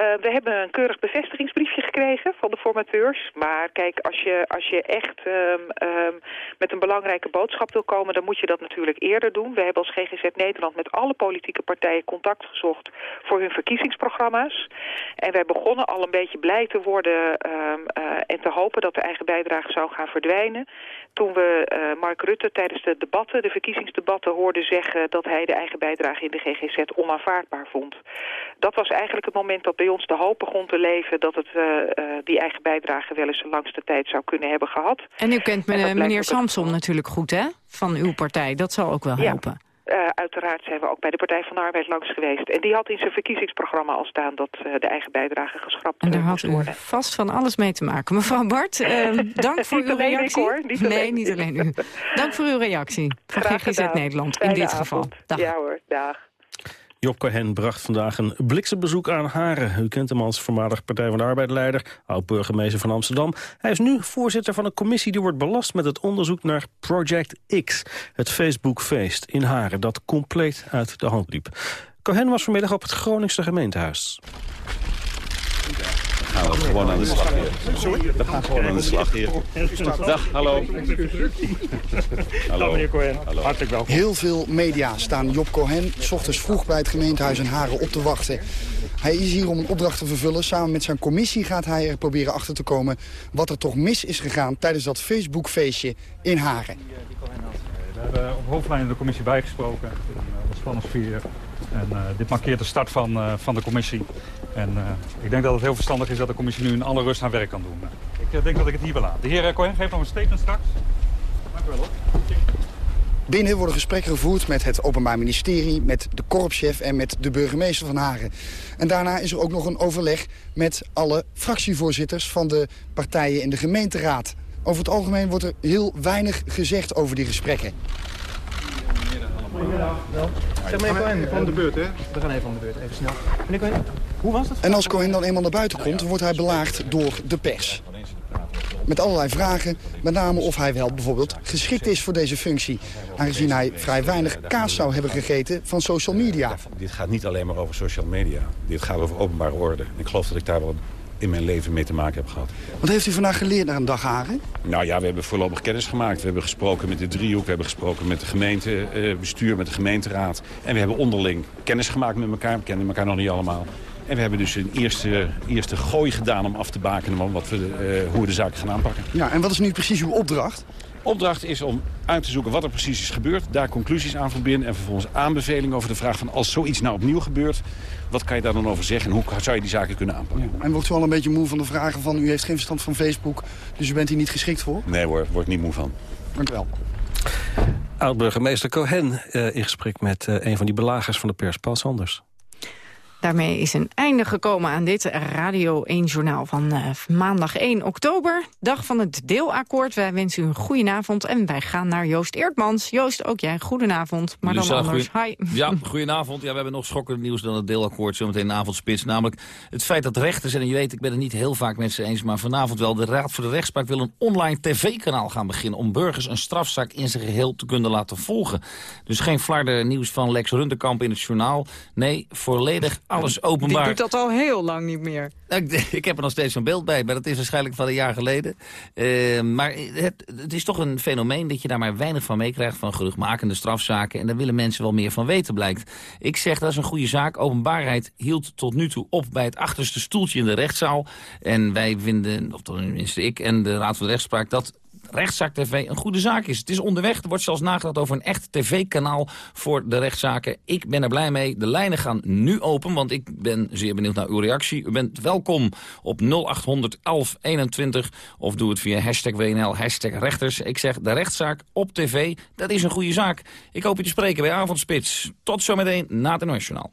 Uh, we hebben een keurig bevestigingsbriefje gekregen van de formateurs. Maar kijk, als je, als je echt um, um, met een belangrijke boodschap wil komen... dan moet je dat natuurlijk eerder doen. We hebben als GGZ Nederland met alle politieke partijen contact gezocht... voor hun verkiezingsprogramma's. En wij begonnen al een beetje blij te worden um, uh, en te hopen... dat de eigen bijdrage zou gaan verdwijnen. Toen we uh, Mark Rutte tijdens de debatten, de verkiezingsdebatten... hoorden zeggen dat hij de eigen bijdrage in de GGZ onaanvaardbaar vond. Dat was eigenlijk het moment dat bij ons de hoop begon te leven... dat het uh, die eigen bijdrage wel eens de langste tijd zou kunnen hebben gehad. En u kent meneer, meneer Samson natuurlijk goed, hè? Van uw partij. Dat zal ook wel helpen. Ja. Uh, uiteraard zijn we ook bij de Partij van de Arbeid langs geweest. En die had in zijn verkiezingsprogramma al staan dat uh, de eigen bijdrage geschrapt En daar had u vast van alles mee te maken. Mevrouw Bart, uh, dank voor uw reactie. Hoor. Niet nee, alleen. niet alleen u. Dank voor uw reactie van GGZ Nederland Fijne in dit avond. geval. Dag. Ja hoor, dag. Job Cohen bracht vandaag een bliksembezoek aan Haren. U kent hem als voormalig Partij van de Arbeid-leider, oud-burgemeester van Amsterdam. Hij is nu voorzitter van een commissie die wordt belast met het onderzoek naar Project X. Het Facebook-feest in Haren dat compleet uit de hand liep. Cohen was vanmiddag op het Groningse gemeentehuis. Gaan we gewoon aan de slag hier. We gaan gewoon aan de slag hier. Dag, hallo. Hallo. meneer Cohen. Hallo. Hartelijk welkom. Heel veel media staan Job Cohen s ochtends vroeg bij het gemeentehuis in Haren op te wachten. Hij is hier om een opdracht te vervullen. Samen met zijn commissie gaat hij er proberen achter te komen... wat er toch mis is gegaan tijdens dat Facebook-feestje in Haren. We hebben op hoofdlijnen de commissie bijgesproken. In uh, wat spannende sfeer. En uh, dit markeert de start van, uh, van de commissie. En uh, ik denk dat het heel verstandig is dat de commissie nu in alle rust haar werk kan doen. Ik denk dat ik het hier wil laten. De heer Cohen geeft nog een statement straks. Dank u wel. Binnen worden gesprekken gevoerd met het Openbaar Ministerie, met de korpschef en met de burgemeester van Haren. En daarna is er ook nog een overleg met alle fractievoorzitters van de partijen in de gemeenteraad. Over het algemeen wordt er heel weinig gezegd over die gesprekken. Zeg meneer Cohen, van de beurt hè? We gaan even van de beurt, even snel. Meneer Cohen, hoe was het? En als Cohen dan eenmaal naar buiten komt, wordt hij belaagd door de pers. Met allerlei vragen, met name of hij wel bijvoorbeeld geschikt is voor deze functie. Aangezien hij vrij weinig kaas zou hebben gegeten van social media. Dit gaat niet alleen maar over social media. Dit gaat over openbare orde. Ik geloof dat ik daar wel in mijn leven mee te maken heb gehad. Wat heeft u vandaag geleerd naar een dag Haren? Nou ja, we hebben voorlopig kennis gemaakt. We hebben gesproken met de driehoek, we hebben gesproken met de gemeentebestuur, met de gemeenteraad. En we hebben onderling kennis gemaakt met elkaar. We kennen elkaar nog niet allemaal. En we hebben dus een eerste, eerste gooi gedaan om af te bakenen wat we, uh, hoe we de zaken gaan aanpakken. Ja, en wat is nu precies uw opdracht? Opdracht is om uit te zoeken wat er precies is gebeurd. Daar conclusies aan verbinden en vervolgens aanbevelingen over de vraag van... als zoiets nou opnieuw gebeurt, wat kan je daar dan over zeggen... en hoe zou je die zaken kunnen aanpakken? Ja, en wordt u al een beetje moe van de vragen van... u heeft geen verstand van Facebook, dus u bent hier niet geschikt voor? Nee hoor, word ik niet moe van. Dank u wel. Oud-burgemeester Cohen uh, in gesprek met uh, een van die belagers van de pers, Paul Sanders. Daarmee is een einde gekomen aan dit Radio 1-journaal van uh, maandag 1 oktober. Dag van het deelakkoord. Wij wensen u een goede avond en wij gaan naar Joost Eertmans. Joost, ook jij, goedenavond. Maar dan anders. Goeie... Hi. Ja, goedenavond. Ja, we hebben nog schokkender nieuws dan het deelakkoord. Zometeen een avondspits. Namelijk het feit dat rechters, en je weet, ik ben het niet heel vaak met ze eens... maar vanavond wel, de Raad voor de Rechtspraak wil een online tv-kanaal gaan beginnen... om burgers een strafzaak in zijn geheel te kunnen laten volgen. Dus geen flarden nieuws van Lex Runderkamp in het journaal. Nee, volledig alles openbaar. Die doet dat al heel lang niet meer. Ik, ik heb er nog steeds zo'n beeld bij, maar dat is waarschijnlijk van een jaar geleden. Uh, maar het, het, is toch een fenomeen dat je daar maar weinig van meekrijgt... van geruchtmakende strafzaken. En daar willen mensen wel meer van weten, blijkt. Ik zeg, dat is een goede zaak. Openbaarheid hield tot nu toe op bij het achterste stoeltje in de rechtszaal. En wij vinden, of tenminste ik en de Raad van de Rechtspraak... dat Rechtszaak TV een goede zaak is. Het is onderweg. Er wordt zelfs nagedacht over een echt tv-kanaal voor de rechtszaken. Ik ben er blij mee. De lijnen gaan nu open, want ik ben zeer benieuwd naar uw reactie. U bent welkom op 0800 1121 of doe het via hashtag WNL, hashtag rechters. Ik zeg de rechtszaak op tv, dat is een goede zaak. Ik hoop je te spreken bij Avondspits. Tot zometeen na het Nationaal.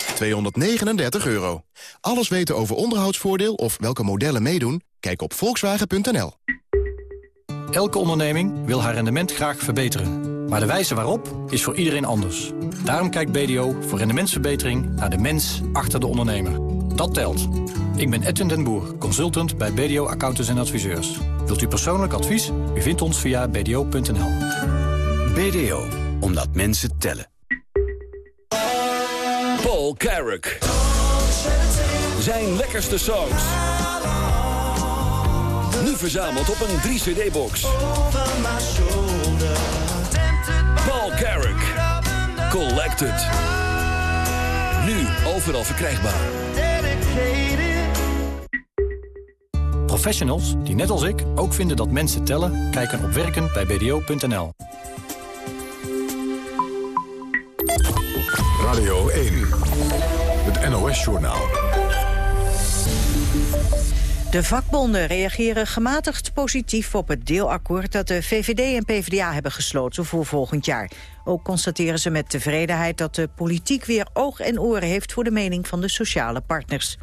239 euro. Alles weten over onderhoudsvoordeel of welke modellen meedoen? Kijk op volkswagen.nl. Elke onderneming wil haar rendement graag verbeteren. Maar de wijze waarop is voor iedereen anders. Daarom kijkt BDO voor rendementsverbetering naar de mens achter de ondernemer. Dat telt. Ik ben Edwin den Boer, consultant bij BDO Accountants en Adviseurs. Wilt u persoonlijk advies? U vindt ons via bdo.nl. BDO, omdat mensen tellen. Paul Carrick. Zijn lekkerste songs. Nu verzameld op een 3-cd-box. Paul Carrick. Collected. Nu overal verkrijgbaar. Professionals die net als ik ook vinden dat mensen tellen... kijken op werken bij bdo.nl. NOS-journaal. De vakbonden reageren gematigd positief op het deelakkoord dat de VVD en PvdA hebben gesloten voor volgend jaar. Ook constateren ze met tevredenheid dat de politiek weer oog en oren heeft voor de mening van de sociale partners.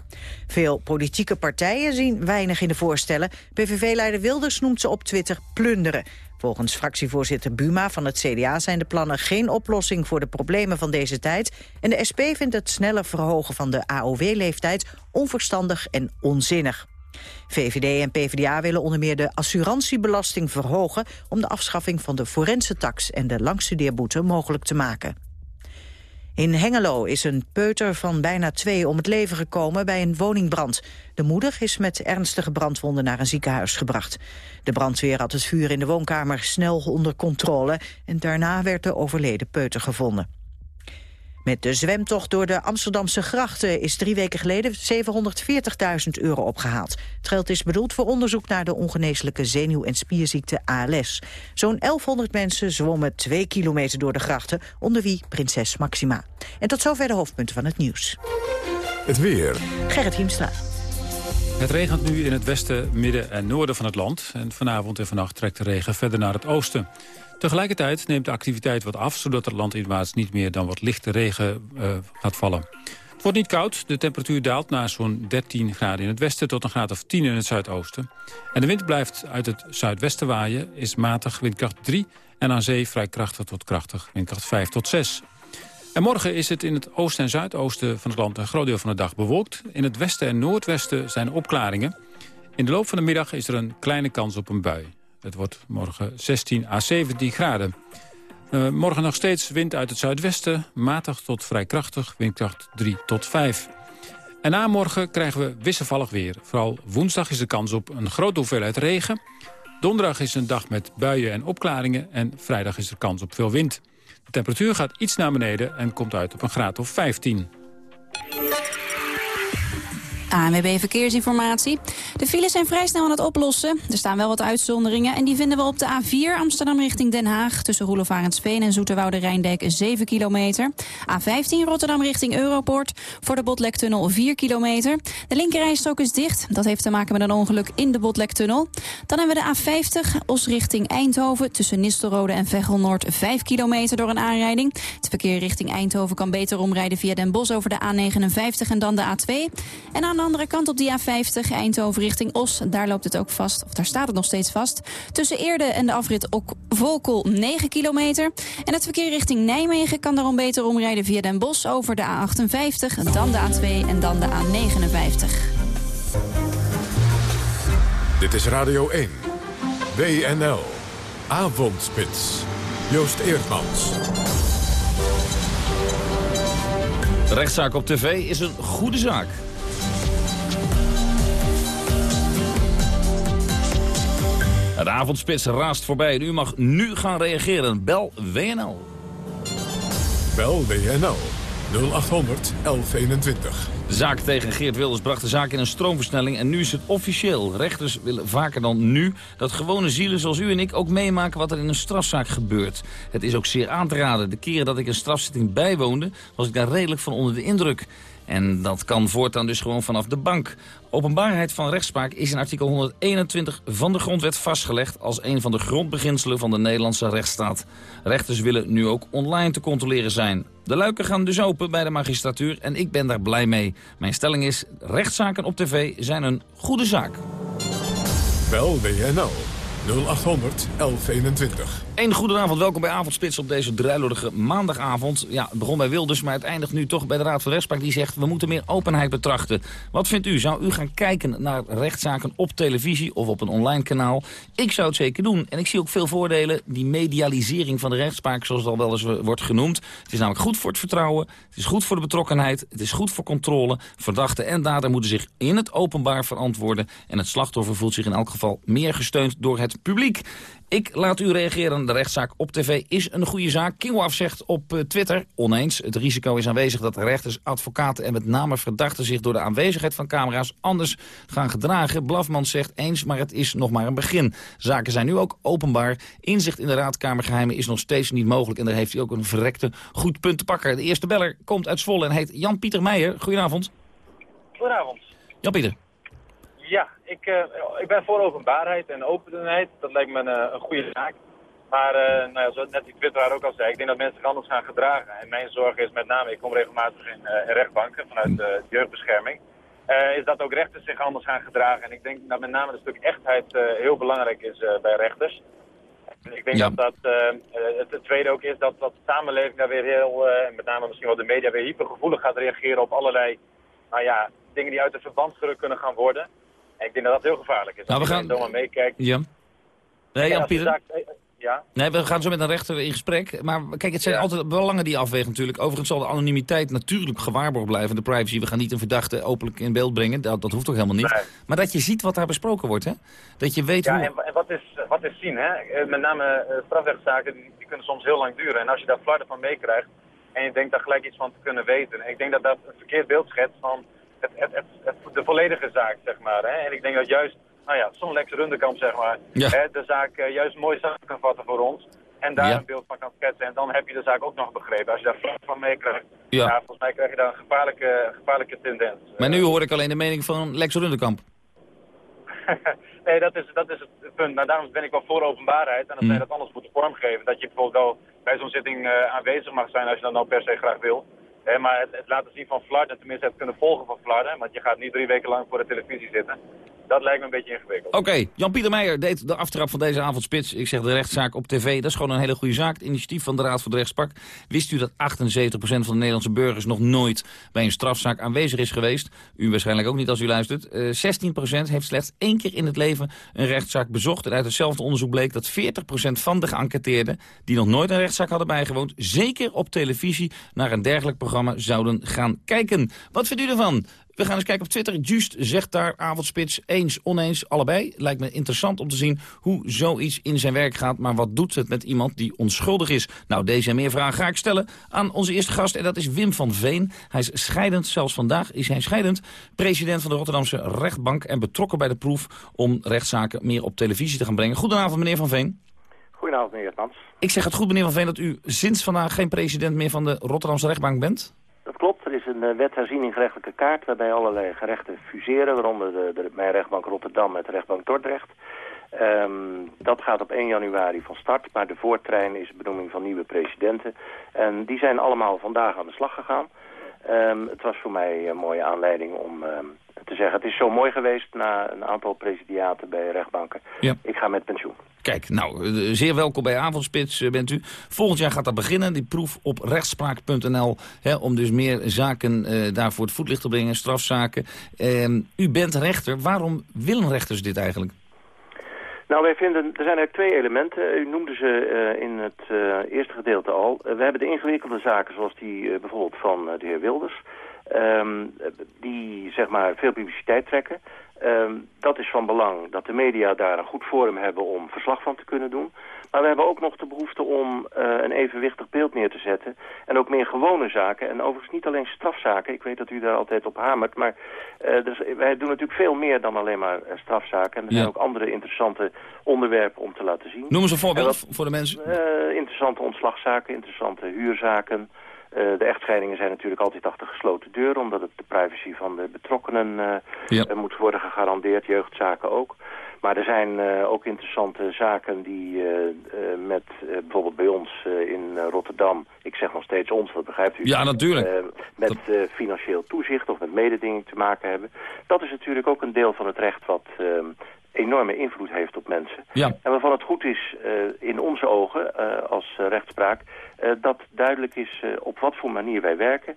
Veel politieke partijen zien weinig in de voorstellen. PVV-leider Wilders noemt ze op Twitter plunderen. Volgens fractievoorzitter Buma van het CDA zijn de plannen geen oplossing voor de problemen van deze tijd. En de SP vindt het sneller verhogen van de AOW-leeftijd onverstandig en onzinnig. VVD en PvdA willen onder meer de assurantiebelasting verhogen... om de afschaffing van de forensentax en de langstudeerboete mogelijk te maken. In Hengelo is een peuter van bijna twee om het leven gekomen bij een woningbrand. De moeder is met ernstige brandwonden naar een ziekenhuis gebracht. De brandweer had het vuur in de woonkamer snel onder controle... en daarna werd de overleden peuter gevonden. Met de zwemtocht door de Amsterdamse grachten is drie weken geleden 740.000 euro opgehaald. Het geld is bedoeld voor onderzoek naar de ongeneeslijke zenuw- en spierziekte ALS. Zo'n 1100 mensen zwommen twee kilometer door de grachten, onder wie prinses Maxima. En tot zover de hoofdpunten van het nieuws. Het weer. Gerrit Hiemstra. Het regent nu in het westen, midden en noorden van het land. En vanavond en vannacht trekt de regen verder naar het oosten. Tegelijkertijd neemt de activiteit wat af... zodat er landinwaarts niet meer dan wat lichte regen uh, gaat vallen. Het wordt niet koud. De temperatuur daalt naar zo'n 13 graden in het westen... tot een graad of 10 in het zuidoosten. En de wind blijft uit het zuidwesten waaien, is matig windkracht 3... en aan zee vrij krachtig tot krachtig, windkracht 5 tot 6. En morgen is het in het oosten en zuidoosten van het land... een groot deel van de dag bewolkt. In het westen en noordwesten zijn opklaringen. In de loop van de middag is er een kleine kans op een bui. Het wordt morgen 16 à 17 graden. Uh, morgen nog steeds wind uit het zuidwesten, matig tot vrij krachtig, windkracht 3 tot 5. En na morgen krijgen we wisselvallig weer. Vooral woensdag is de kans op een grote hoeveelheid regen. Donderdag is een dag met buien en opklaringen en vrijdag is er kans op veel wind. De temperatuur gaat iets naar beneden en komt uit op een graad of 15. ANWB Verkeersinformatie. De files zijn vrij snel aan het oplossen. Er staan wel wat uitzonderingen en die vinden we op de A4 Amsterdam richting Den Haag... tussen Roelof en Zoeterwoude Rijndijk 7 kilometer. A15 Rotterdam richting Europort voor de Botlektunnel 4 kilometer. De linkerrijstrook is dicht. Dat heeft te maken met een ongeluk in de Botlektunnel. Dan hebben we de A50 Os richting Eindhoven tussen Nistelrode en Veghel Noord 5 kilometer door een aanrijding. Het verkeer richting Eindhoven kan beter omrijden via Den Bosch over de A59 en dan de A2. En aan de andere kant op die A50 Eindhoven richting Os. Daar loopt het ook vast, of daar staat het nog steeds vast. Tussen Eerde en de afrit ook Volkel 9 kilometer. En het verkeer richting Nijmegen kan daarom beter omrijden via Den Bosch over de A58, dan de A2 en dan de A59. Dit is Radio 1. WNL. Avondspits. Joost Eerdmans. De rechtszaak op tv is een goede zaak. De avondspits raast voorbij en u mag nu gaan reageren. Bel WNL. Bel WNL 0800 1121. De zaak tegen Geert Wilders bracht de zaak in een stroomversnelling en nu is het officieel. Rechters willen vaker dan nu dat gewone zielen zoals u en ik ook meemaken wat er in een strafzaak gebeurt. Het is ook zeer aan te raden. De keren dat ik een strafzitting bijwoonde was ik daar redelijk van onder de indruk. En dat kan voortaan dus gewoon vanaf de bank. Openbaarheid van rechtspraak is in artikel 121 van de grondwet vastgelegd... als een van de grondbeginselen van de Nederlandse rechtsstaat. Rechters willen nu ook online te controleren zijn. De luiken gaan dus open bij de magistratuur en ik ben daar blij mee. Mijn stelling is, rechtszaken op tv zijn een goede zaak. Bel WNL 0800 1121. Een goedenavond, welkom bij Avondspits op deze druilerige maandagavond. Ja, het begon bij Wilders, maar het eindigt nu toch bij de Raad van Rechtspraak. Die zegt, we moeten meer openheid betrachten. Wat vindt u? Zou u gaan kijken naar rechtszaken op televisie of op een online kanaal? Ik zou het zeker doen. En ik zie ook veel voordelen. Die medialisering van de rechtspraak, zoals het al wel eens wordt genoemd. Het is namelijk goed voor het vertrouwen. Het is goed voor de betrokkenheid. Het is goed voor controle. Verdachten en dader moeten zich in het openbaar verantwoorden. En het slachtoffer voelt zich in elk geval meer gesteund door het publiek. Ik laat u reageren. De rechtszaak op tv is een goede zaak. Kinwaf zegt op eh, Twitter, oneens, het risico is aanwezig dat rechters, advocaten en met name verdachten zich door de aanwezigheid van camera's anders gaan gedragen. Blafman zegt eens, maar het is nog maar een begin. Zaken zijn nu ook openbaar. Inzicht in de raadkamergeheimen is nog steeds niet mogelijk en daar heeft hij ook een verrekte goed punt te pakken. De eerste beller komt uit Zwolle en heet Jan-Pieter Meijer. Goedenavond. Goedenavond. Jan-Pieter. Ja, ik, uh, ik ben voor openbaarheid en openheid. Dat lijkt me een, eh, een goede zaak. Maar uh, nou ja, zoals net die twitteraar ook al zei, ik denk dat mensen zich anders gaan gedragen. En mijn zorg is met name, ik kom regelmatig in, in rechtbanken vanuit de jeugdbescherming. is dat ook rechters zich anders gaan gedragen. En ik denk dat met name een stuk echtheid heel belangrijk is bij rechters. Ik denk dat, dat het, het, tweede ook is dat, dat de samenleving daar weer heel, met name misschien wel de media, weer hypergevoelig gaat reageren op allerlei nou ja, dingen die uit de verband kunnen gaan worden. En ik denk dat dat heel gevaarlijk is. Nou, we je zomaar meekijkt. Ja. Nee, Jan Pieter. Ja? Nee, we gaan zo met een rechter in gesprek. Maar kijk, het zijn altijd belangen die afwegen natuurlijk. Overigens zal de anonimiteit natuurlijk gewaarborgd blijven. De privacy, we gaan niet een verdachte openlijk in beeld brengen. Dat, dat hoeft ook helemaal niet. Maar dat je ziet wat daar besproken wordt, hè? Dat je weet ja, hoe... en, en wat, is, wat is zien, hè? Eh, met name uh, strafrechtszaken, die, die, kunnen soms heel lang duren. En als je daar flarden van meekrijgt en je denkt daar gelijk iets van te kunnen weten. En ik denk dat dat een verkeerd beeld schetst van het, het, het, de volledige zaak, zeg maar. Hè? En ik denk dat juist, nou ja, zo'n Lex Rundekamp, zeg maar, hè, de zaak uh, juist mooi samen kan vatten voor ons. En daar een beeld van kan schetsen. En dan heb je de zaak ook nog begrepen. Als je daar vraag van meekrijgt, ja. ja. volgens mij krijg je daar een gevaarlijke, gevaarlijke tendens. Maar nu hoor ik alleen de mening van Lex Rundekamp. nee, dat is, dat is het punt. Maar daarom ben ik wel voor openbaarheid. En dat Hmm. zij dat anders moeten vormgeven. Dat je bijvoorbeeld wel bij zo'n zitting uh, aanwezig mag zijn als je dat nou per se graag wil. He, maar het, het, laten zien van flarden, tenminste het kunnen volgen van flarden, want je gaat niet drie weken lang voor de televisie zitten. Dat lijkt me een beetje ingewikkeld. Oké. Jan-Pieter Meijer deed de aftrap van deze avondspits. Ik zeg de rechtszaak op tv, dat is gewoon een hele goede zaak. Het initiatief van de Raad voor de Rechtspraak. Wist u dat 78% van de Nederlandse burgers nog nooit bij een strafzaak aanwezig is geweest? U waarschijnlijk ook niet als u luistert. Uh, 16% heeft slechts één keer in het leven een rechtszaak bezocht. En uit hetzelfde onderzoek bleek dat 40% van de geënquêteerden... die nog nooit een rechtszaak hadden bijgewoond... zeker op televisie naar een dergelijk programma zouden gaan kijken. Wat vindt u ervan? We gaan eens kijken op Twitter. Just zegt daar avondspits eens, oneens, allebei. Lijkt me interessant om te zien hoe zoiets in zijn werk gaat. Maar wat doet het met iemand die onschuldig is? Nou, deze en meer vragen ga ik stellen aan onze eerste gast. En dat is Wim van Veen. Hij is scheidend, zelfs vandaag is hij scheidend. President van de Rotterdamse rechtbank en betrokken bij de proef... om rechtszaken meer op televisie te gaan brengen. Goedenavond, meneer Van Veen. Goedenavond, meneer Mans. Ik zeg het goed, meneer Van Veen, dat u sinds vandaag geen president meer van de Rotterdamse rechtbank bent? Dat klopt. Er is een uh, wet herziening gerechtelijke kaart waarbij allerlei gerechten fuseren, waaronder de, de, mijn rechtbank Rotterdam met de rechtbank Dordrecht. Um, dat gaat op 1 januari van start, maar de voortrein is de benoeming van nieuwe presidenten. En die zijn allemaal vandaag aan de slag gegaan. Um, het was voor mij een mooie aanleiding om um, te zeggen, het is zo mooi geweest na een aantal presidiaten bij rechtbanken. Ja. Ik ga met pensioen. Kijk, nou, uh, zeer welkom bij Avondspits uh, bent u. Volgend jaar gaat dat beginnen, die proef op rechtspraak.nl... om dus meer zaken uh, daar voor het voetlicht te brengen, strafzaken. u bent rechter. Waarom willen rechters dit eigenlijk? Nou, wij vinden, er zijn eigenlijk twee elementen. U noemde ze uh, in het uh, eerste gedeelte al. Uh, we hebben de ingewikkelde zaken, zoals die bijvoorbeeld van de heer Wilders... Um, die zeg maar veel publiciteit trekken. Um, dat is van belang dat de media daar een goed forum hebben om verslag van te kunnen doen. Maar we hebben ook nog de behoefte om uh, een evenwichtig beeld neer te zetten. En ook meer gewone zaken. En overigens niet alleen strafzaken. Ik weet dat u daar altijd op hamert. Maar uh, dus wij doen natuurlijk veel meer dan alleen maar uh, strafzaken. En er Ja. zijn ook andere interessante onderwerpen om te laten zien. Noem eens een voorbeeld voor de mensen. eh, interessante ontslagzaken, interessante huurzaken. De echtscheidingen zijn natuurlijk altijd achter gesloten deuren... omdat het de privacy van de betrokkenen uh, ja. moet worden gegarandeerd, jeugdzaken ook. Maar er zijn ook interessante zaken die met bijvoorbeeld bij ons in Rotterdam... ik zeg nog steeds ons, dat begrijpt u. Ja, natuurlijk. met financieel toezicht of met mededinging te maken hebben. Dat is natuurlijk ook een deel van het recht wat ehm, enorme invloed heeft op mensen. Ja. En waarvan het goed is in onze ogen als rechtspraak... dat duidelijk is op wat voor manier wij werken.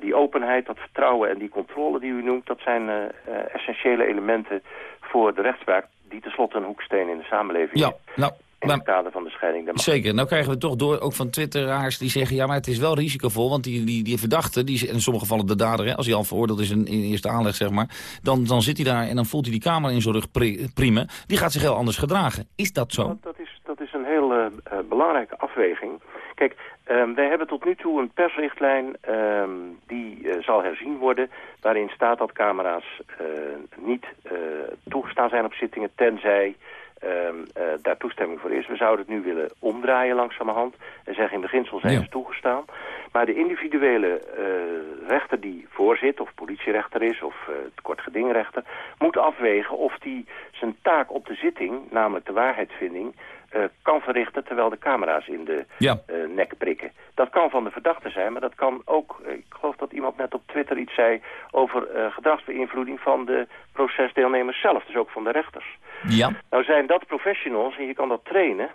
die openheid, dat vertrouwen en die controle die u noemt... dat zijn essentiële elementen voor de rechtspraak... die tenslotte een hoeksteen in de samenleving ja, nou, in het kader van de scheiding. Zeker. Nou krijgen we toch door ook van twitteraars die zeggen... ja, maar het is wel risicovol, want die, die, die verdachte... Die, in sommige gevallen de dader, hè, als hij al veroordeeld is in, in eerste aanleg, zeg maar... Dan, dan zit hij daar en dan voelt hij die camera in zijn rug prima. Die gaat zich heel anders gedragen. Is dat zo? Dat, dat is, dat is een heel uh, belangrijke afweging. Kijk, Um, wij hebben tot nu toe een persrichtlijn um, die uh, zal herzien worden... waarin staat dat camera's uh, niet toegestaan zijn op zittingen... tenzij um, daar toestemming voor is. We zouden het nu willen omdraaien langzamerhand... en zeggen in beginsel zijn ja. ze toegestaan. Maar de individuele rechter die voorzit, of politierechter is... of kortgedingrechter, moet afwegen of die zijn taak op de zitting... namelijk de waarheidsvinding uh, kan verrichten terwijl de camera's in de ja. uh, nek prikken. Dat kan van de verdachte zijn, maar dat kan ook... Uh, ik geloof dat iemand net op Twitter iets zei over gedragsbeïnvloeding van de procesdeelnemers zelf. Dus ook van de rechters. Ja. Nou zijn dat professionals en je kan dat trainen...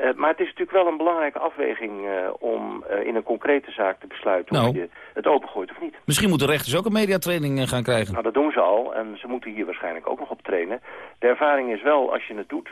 Uh, maar het is natuurlijk wel een belangrijke afweging uh, om uh, in een concrete zaak te besluiten nou. of je het opengooit of niet. Misschien moeten rechters ook een mediatraining gaan krijgen. Nou, dat doen ze al en ze moeten hier waarschijnlijk ook nog op trainen. De ervaring is wel, als je het doet,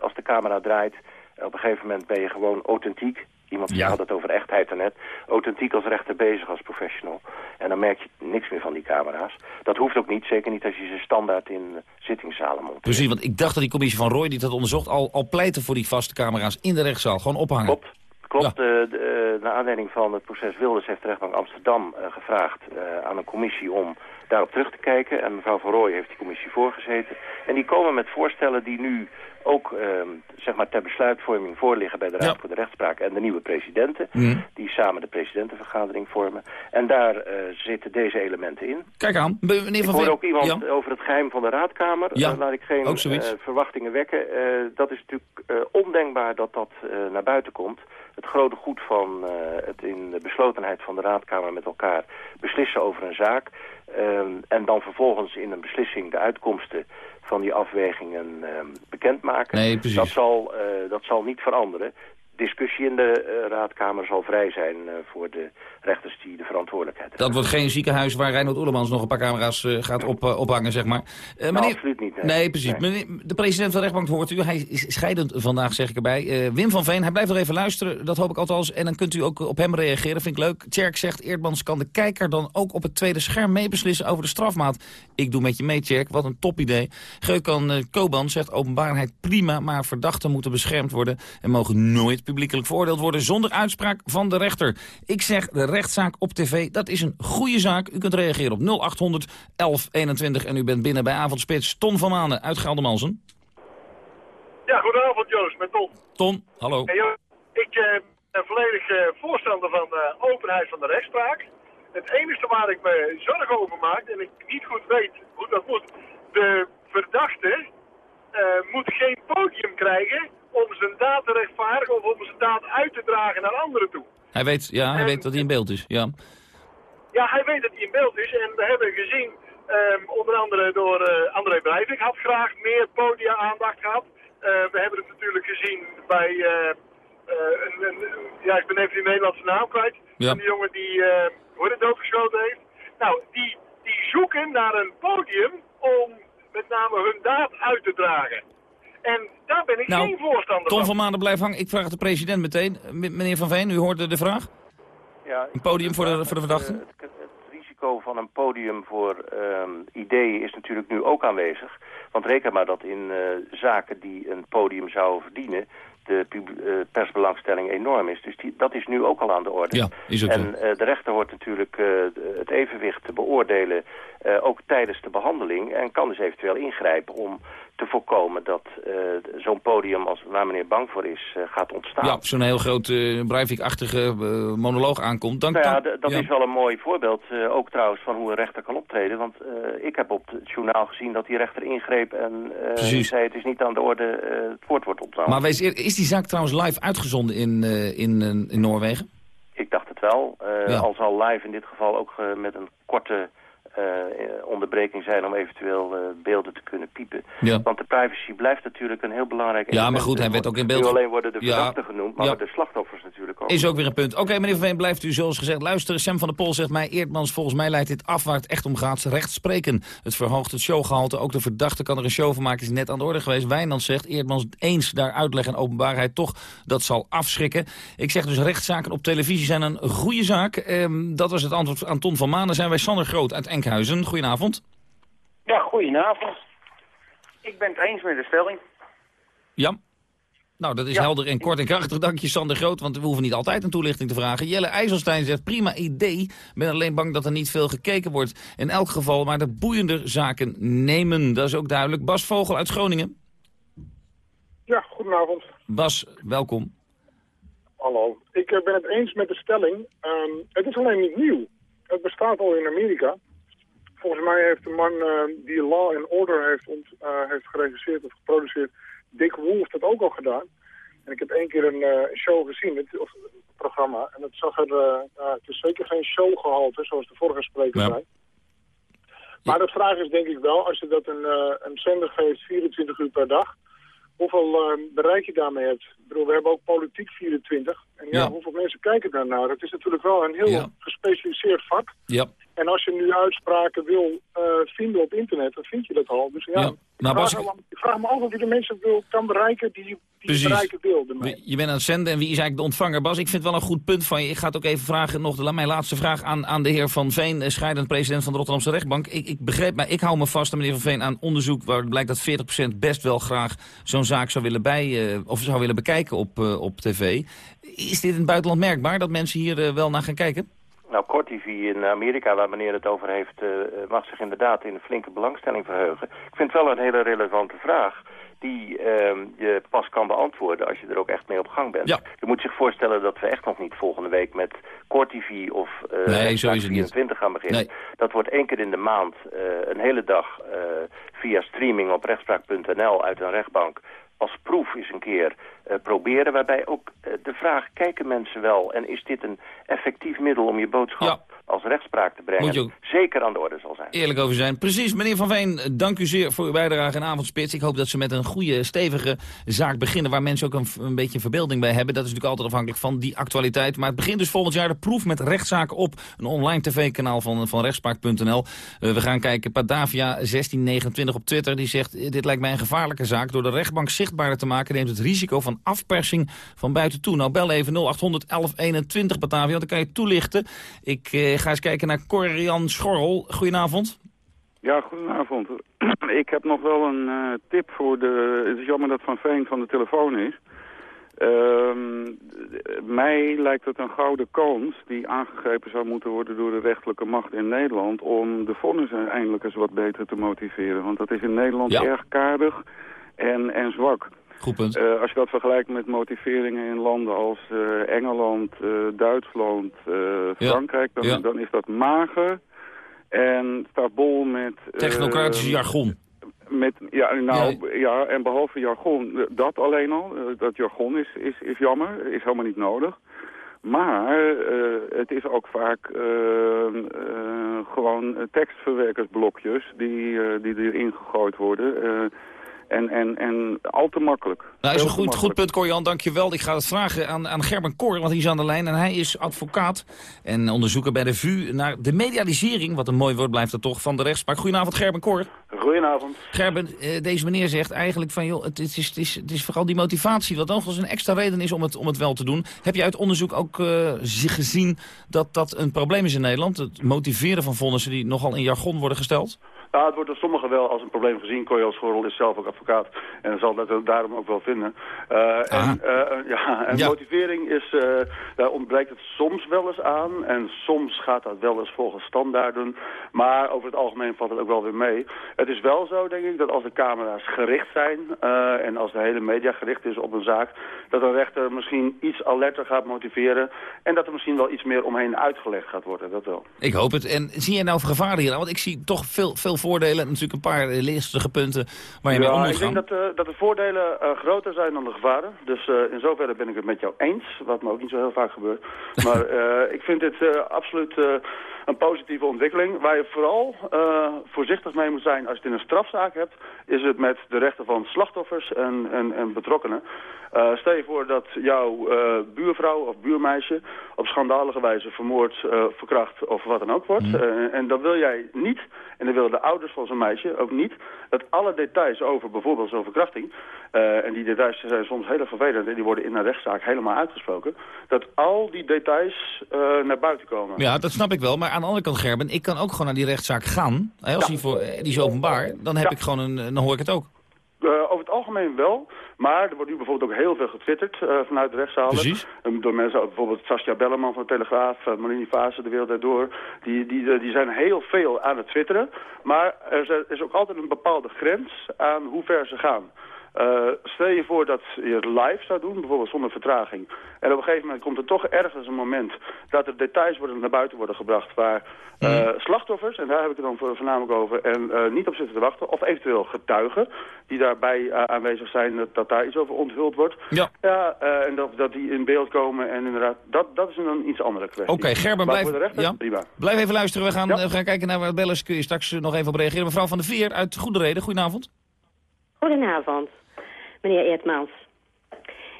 als de camera draait, op een gegeven moment ben je gewoon authentiek. Iemand ja. had het over echtheid daarnet. Authentiek als rechter bezig als professional. En dan merk je niks meer van die camera's. Dat hoeft ook niet, zeker niet als je ze standaard in zittingszalen monteert. Precies, want ik dacht dat die commissie van Roy die dat onderzocht... al, al pleitte voor die vaste camera's in de rechtszaal. Gewoon ophangen. Klopt. Klopt, ja. uh, de, uh, naar aanleiding van het proces Wilders heeft de rechtbank Amsterdam uh, gevraagd aan een commissie om daarop terug te kijken. En mevrouw Van Rooij heeft die commissie voorgezeten. En die komen met voorstellen die nu ook ehm, zeg maar ter besluitvorming voorliggen bij de Raad ja. voor de Rechtspraak en de nieuwe presidenten. Mm. Die samen de presidentenvergadering vormen. En daar uh, zitten deze elementen in. Kijk aan, meneer Van Ik hoor ook iemand ja. over het geheim van de raadkamer. Ja. Uh, laat ik geen uh, verwachtingen wekken. dat is natuurlijk ondenkbaar dat dat naar buiten komt. Het grote goed van het in de beslotenheid van de raadkamer met elkaar beslissen over een zaak. Um, en dan vervolgens in een beslissing de uitkomsten van die afwegingen um, bekendmaken. Nee, precies. Dat zal, uh, dat zal niet veranderen. Discussie in de uh, raadkamer zal vrij zijn uh, voor de rechters die de verantwoordelijkheid hebben. Dat wordt geen ziekenhuis waar Reinhold Oerlemans nog een paar camera's gaat op, ophangen, zeg maar. Nou, absoluut niet. Nee, nee precies. Nee. Meneer, de president van de rechtbank hoort u. Hij is scheidend vandaag, zeg ik erbij. Wim van Veen, hij blijft nog even luisteren. Dat hoop ik althans. En dan kunt u ook op hem reageren. Vind ik leuk. Tjerk zegt, Eerdmans kan de kijker dan ook op het tweede scherm meebeslissen over de strafmaat. Ik doe met je mee, Tjerk. Wat een top idee. Geukan uh, Koban zegt, openbaarheid prima, maar verdachten moeten beschermd worden en mogen nooit publiekelijk veroordeeld worden zonder uitspraak van de rechter. Ik zeg, de rechtszaak op tv, dat is een goede zaak. U kunt reageren op 0800 1121 en u bent binnen bij Avondspits. Ton van Manen uit Geldermalsen. Ja, goedenavond Joost, met Ton. Ton, hallo. Hey, Joost, ik uh, ben volledig uh, voorstander van de openheid van de rechtspraak. Het enige waar ik me zorgen over maak, en ik niet goed weet hoe dat moet, de verdachte uh, moet geen podium krijgen om zijn daad te rechtvaardigen of om zijn daad uit te dragen naar anderen toe. Hij weet, ja, hij weet dat hij in beeld is, ja. Ja, hij weet dat hij in beeld is en we hebben gezien, um, onder andere door uh, André Breivik had graag meer podia-aandacht gehad. Uh, we hebben het natuurlijk gezien bij, uh, een, een, ja, ik ben even die Nederlandse naam kwijt, ja. die jongen die het doodgeschoten heeft. Nou, die, die zoeken naar een podium om met name hun daad uit te dragen. En daar ben ik nou, geen voorstander Tom van. van Maanden blijft hangen. Ik vraag de president meteen. Meneer Van Veen, u hoorde de vraag? Ja, een podium voor de, voor de verdachten? Het, het, het, risico van een podium voor um, ideeën is natuurlijk nu ook aanwezig. Want reken maar dat in uh, zaken die een podium zouden verdienen de uh, persbelangstelling enorm is. Dus die, dat is nu ook al aan de orde. Ja, is ook en uh, de rechter hoort natuurlijk uh, het evenwicht te beoordelen, ook tijdens de behandeling. En kan dus eventueel ingrijpen om te voorkomen dat eh, zo'n podium als waar meneer bang voor is eh, gaat ontstaan. Ja, zo'n heel groot uh, Breivik-achtige monoloog aankomt. Dan nou ja, dat ja. is wel een mooi voorbeeld, ook trouwens, van hoe een rechter kan optreden. Want ik heb op het journaal gezien dat die rechter ingreep en zei het is niet aan de orde, het woord wordt ontnomen. Maar wees, is die zaak trouwens live uitgezonden in, in, in Noorwegen? Ik dacht het wel. Ja. Al zal live in dit geval ook met een korte uh, onderbreking zijn om eventueel uh, beelden te kunnen piepen. Ja. Want de privacy blijft natuurlijk een heel belangrijk Ja, maar goed, hij werd ook in beeld... Nu alleen worden de Ja. verdachten genoemd, maar Ja. de slachtoffers natuurlijk ook. Is ook weer een punt. Oké, meneer Van Veen, blijft u zoals gezegd luisteren. Sam van der Pol zegt mij, Eerdmans, volgens mij leidt dit af waar het echt om gaat. Recht spreken. Het verhoogt het showgehalte. Ook de verdachte kan er een show van maken. Is net aan de orde geweest. Wijnand zegt, Eerdmans eens daar uitleg en openbaarheid toch, dat zal afschrikken. Ik zeg dus, rechtszaken op televisie zijn een goede zaak. Ehm, dat was het antwoord aan Ton van Manen. Zijn wij Sander Groot uit Enkhuizen. Goedenavond. Ja, goedenavond. Ik ben het eens met de stelling. Ja. Nou, dat is Ja. helder en kort en krachtig. Dank je, Sander Groot, want we hoeven niet altijd een toelichting te vragen. Jelle IJsselstein zegt, prima idee. ben alleen bang dat er niet veel gekeken wordt. In elk geval maar de boeiende zaken nemen. Dat is ook duidelijk. Bas Vogel uit Groningen. Ja, goedenavond. Bas, welkom. Hallo. Ik eh, ben het eens met de stelling. Ehm, het is alleen niet nieuw. Het bestaat al in Amerika. Volgens mij heeft de man eh, die Law and Order heeft, ont, eh, heeft geregisseerd of geproduceerd, Dick Wolf, dat ook al gedaan. En ik heb één keer een eh, show gezien, het, of een programma. En het zag er, het is zeker geen showgehalte, zoals de vorige spreker Ja. zei. Maar de vraag is denk ik wel, als je dat een, een zender geeft 24 uur per dag, hoeveel bereik je daarmee hebt. Ik bedoel, we hebben ook politiek 24. En ja, Ja. hoeveel mensen kijken daarnaar? Het is natuurlijk wel een heel Ja. gespecialiseerd vak. Ja. En als je nu uitspraken wil eh, vinden op internet, dan vind je dat al. Dus ja, vraag Bas, me, ik vraag me af of je de mensen wil, kan bereiken die, die Precies. bereiken wil. Je bent aan het zenden en wie is eigenlijk de ontvanger? Bas, ik vind wel een goed punt van je. Ik ga het ook even vragen, nog de, mijn laatste vraag aan, aan de heer Van Veen, eh, scheidend president van de Rotterdamse rechtbank. Ik, ik begreep, maar ik hou me vast, meneer Van Veen, aan onderzoek waar blijkt dat 40% best wel graag zo'n zaak zou willen, bij, eh, of zou willen bekijken op, op tv. Is dit in het buitenland merkbaar, dat mensen hier wel naar gaan kijken? Nou, Core TV in Amerika, waar meneer het over heeft, eh, mag zich inderdaad in een flinke belangstelling verheugen. Ik vind het wel een hele relevante vraag die ehm, je pas kan beantwoorden als je er ook echt mee op gang bent. Ja. Je moet zich voorstellen dat we echt nog niet volgende week met Core TV of eh Nee, het niet. 24 gaan beginnen. Nee. Dat wordt één keer in de maand, eh, een hele dag eh, via streaming op rechtspraak.nl uit een rechtbank als proef eens een keer eh, proberen. Waarbij ook eh, de vraag, kijken mensen wel en is dit een effectief middel om je boodschap als rechtspraak te brengen? Moet je ook- Zeker aan de orde zal zijn. Eerlijk over zijn. Precies, meneer Van Veen, dank u zeer voor uw bijdrage in Avondspits. Ik hoop dat ze met een goede, stevige zaak beginnen... waar mensen ook een, een beetje verbeelding bij hebben. Dat is natuurlijk altijd afhankelijk van die actualiteit. Maar het begint dus volgend jaar de proef met rechtszaken op... een online tv-kanaal van, van rechtspraak.nl. Eh, we gaan kijken, Padavia 1629 op Twitter... die zegt, dit lijkt mij een gevaarlijke zaak. Door de rechtbank zichtbaarder te maken... neemt het risico van afpersing van buiten toe. Nou, bel even 0800 1121 Batavia, want dan kan je toelichten. Ik eh, ga eens kijken naar Corian Schorrel. Goedenavond. Ja, goedenavond. Ik heb nog wel een eh, tip voor de... Het is jammer dat Van Veen van de telefoon is. Ehm, mij lijkt het een gouden kans die aangegrepen zou moeten worden door de rechterlijke macht in Nederland... om de vonnissen eindelijk eens wat beter te motiveren. Want dat is in Nederland Ja. erg kaardig en, en zwak. Goed punt. Eh, als je dat vergelijkt met motiveringen in landen als eh, Engeland, eh, Duitsland. Frankrijk... Dan, Ja. dan is dat mager en staat bol met... eh, Technocratisch jargon. Met, ja, nou, ja. en behalve jargon, dat alleen al, dat jargon is, is, is jammer, is helemaal niet nodig. Maar het is ook vaak gewoon tekstverwerkersblokjes die, die erin gegooid worden. En, en, en al te makkelijk. Nou, is een goed, goed punt, Corian. Dankjewel. Ik ga het vragen aan, aan Gerben Koor, want hij is aan de lijn. En hij is advocaat en onderzoeker bij de VU naar de medialisering, wat een mooi woord blijft dat toch, van de rechtspraak. Goedenavond, Gerben Koor. Goedenavond. Gerben, eh, deze meneer zegt eigenlijk van, joh, het, is, het, is, het is vooral die motivatie, wat nog eens een extra reden is om het, om het wel te doen. Heb je uit onderzoek ook eh, zi- gezien dat dat een probleem is in Nederland? Het motiveren van vonnissen die nogal in jargon worden gesteld? Nou, het wordt door sommigen wel als een probleem gezien. Coyo Schorrel is zelf ook advocaat en zal dat daarom ook wel vinden. Uh, en uh, ja, en motivering is, uh, daar ontbreekt het soms wel eens aan. En soms gaat dat wel eens volgens standaarden. Maar over het algemeen valt het ook wel weer mee. Het is wel zo, denk ik, dat als de camera's gericht zijn... en als de hele media gericht is op een zaak... dat een rechter misschien iets alerter gaat motiveren... en dat er misschien wel iets meer omheen uitgelegd gaat worden. Dat wel. Ik hoop het. En zie je nou gevaren hier? Want ik zie toch veel, veel voordelen. Natuurlijk een paar listige punten waar je ja, mee om moet ik denk dat, uh, dat de voordelen uh, groter zijn dan de gevaren. Dus in zoverre ben ik het met jou eens. Wat me ook niet zo heel vaak gebeurt. Maar ik vind dit absoluut een positieve ontwikkeling. Waar je vooral voorzichtig mee moet zijn als je het in een strafzaak hebt... is het met de rechten van slachtoffers en, en, en betrokkenen. Uh, stel je voor dat jouw uh, buurvrouw of buurmeisje op schandalige wijze vermoord, verkracht of wat dan ook wordt. Mm. en dan wil jij niet, en dan willen de ouders van zo'n meisje ook niet, dat alle details over bijvoorbeeld zo'n verkrachting, en die details zijn soms heel vervelend en die worden in een rechtszaak helemaal uitgesproken, dat al die details naar buiten komen. Ja, dat snap ik wel. Maar aan de andere kant, Gerben, ik kan ook gewoon naar die rechtszaak gaan. Als ja. die, voor, die is openbaar, dan heb ja. ik gewoon een, dan hoor ik het ook. over het algemeen wel. Maar er wordt nu bijvoorbeeld ook heel veel getwitterd uh, vanuit de rechtszalen. Precies. Um, door mensen, bijvoorbeeld Sascha Belleman van de Telegraaf, uh, Fase, de Wereld Daardoor. Die, die, die zijn heel veel aan het twitteren. Maar er is ook altijd een bepaalde grens aan hoe ver ze gaan. Uh, stel je voor dat je het live zou doen, bijvoorbeeld zonder vertraging. En op een gegeven moment komt er toch ergens een moment dat er details worden naar buiten worden gebracht waar uh, slachtoffers, en daar heb ik het dan voornamelijk over, en uh, niet op zitten te wachten, of eventueel getuigen die daarbij aanwezig zijn, dat, dat, daar iets over onthuld wordt. Ja. ja en dat, dat die in beeld komen en inderdaad, dat, dat is een iets andere kwestie. Oké, okay, Gerben, blijf, rechter, ja. prima. blijf even luisteren. We gaan, ja. we gaan kijken naar wat bellers. Kun je straks nog even op reageren. Mevrouw van der Veer uit Goede Reden, goedenavond. Goedenavond meneer Eertmans.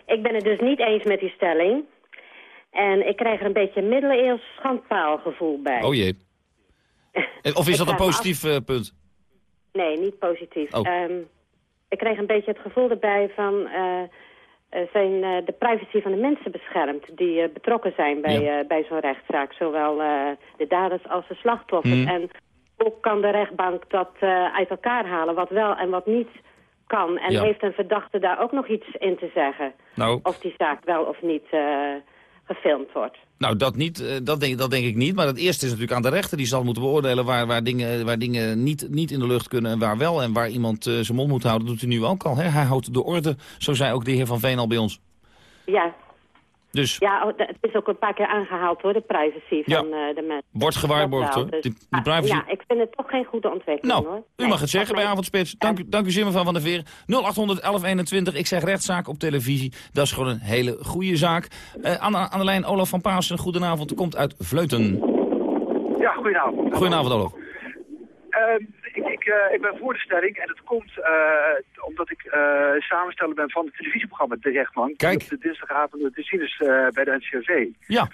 Ik ben het dus niet eens met die stelling. En ik krijg er een beetje middeleeuws schandpaalgevoel bij. Oh jee. Of is dat een positief af... punt? Nee, niet positief. Oh. Um, ik kreeg een beetje het gevoel erbij van... Uh, zijn uh, de privacy van de mensen beschermd... die uh, betrokken zijn bij, ja. bij zo'n rechtszaak. Zowel de daders als de slachtoffers. Mhm. En hoe kan de rechtbank dat uit elkaar halen... wat wel en wat niet kan. En Ja. heeft een verdachte daar ook nog iets in te zeggen? Nou. Of die zaak wel of niet eh, gefilmd wordt? Nou, dat, niet, eh, dat, denk, dat denk ik niet. Maar het eerste is natuurlijk aan de rechter. Die zal moeten beoordelen waar, waar dingen, waar dingen niet, niet in de lucht kunnen en waar wel. En waar iemand eh, zijn mond moet houden, doet hij nu ook al. Hè? Hij houdt de orde, zo zei ook de heer Van Veen al bij ons. Ja. Dus Ja, oh, het is ook een paar keer aangehaald hoor, de privacy Ja. van eh, de mensen. wordt gewaarborgd hoor. dus- Die, die privacy... Ja, ik vind het toch geen goede ontwikkeling Nou, hoor. u mag het zeggen bij Avondspits. Dank, u- dank u zeer mevrouw Van der Veer. 0800 1121. Ik zeg rechtszaak op televisie. Dat is gewoon een hele goede zaak. Eh aan, aan de lijn Olaf van Paasen. Goedenavond. Komt uit Vleuten. Ja, goedenavond. Goedenavond Olaf. Ehm, ik, eh, ik ben voor de stelling en het komt eh, omdat ik eh, samensteller ben van het televisieprogramma De Rechtbank. Kijk. Op de dinsdagavond te zien is bij de NCRV. Ja.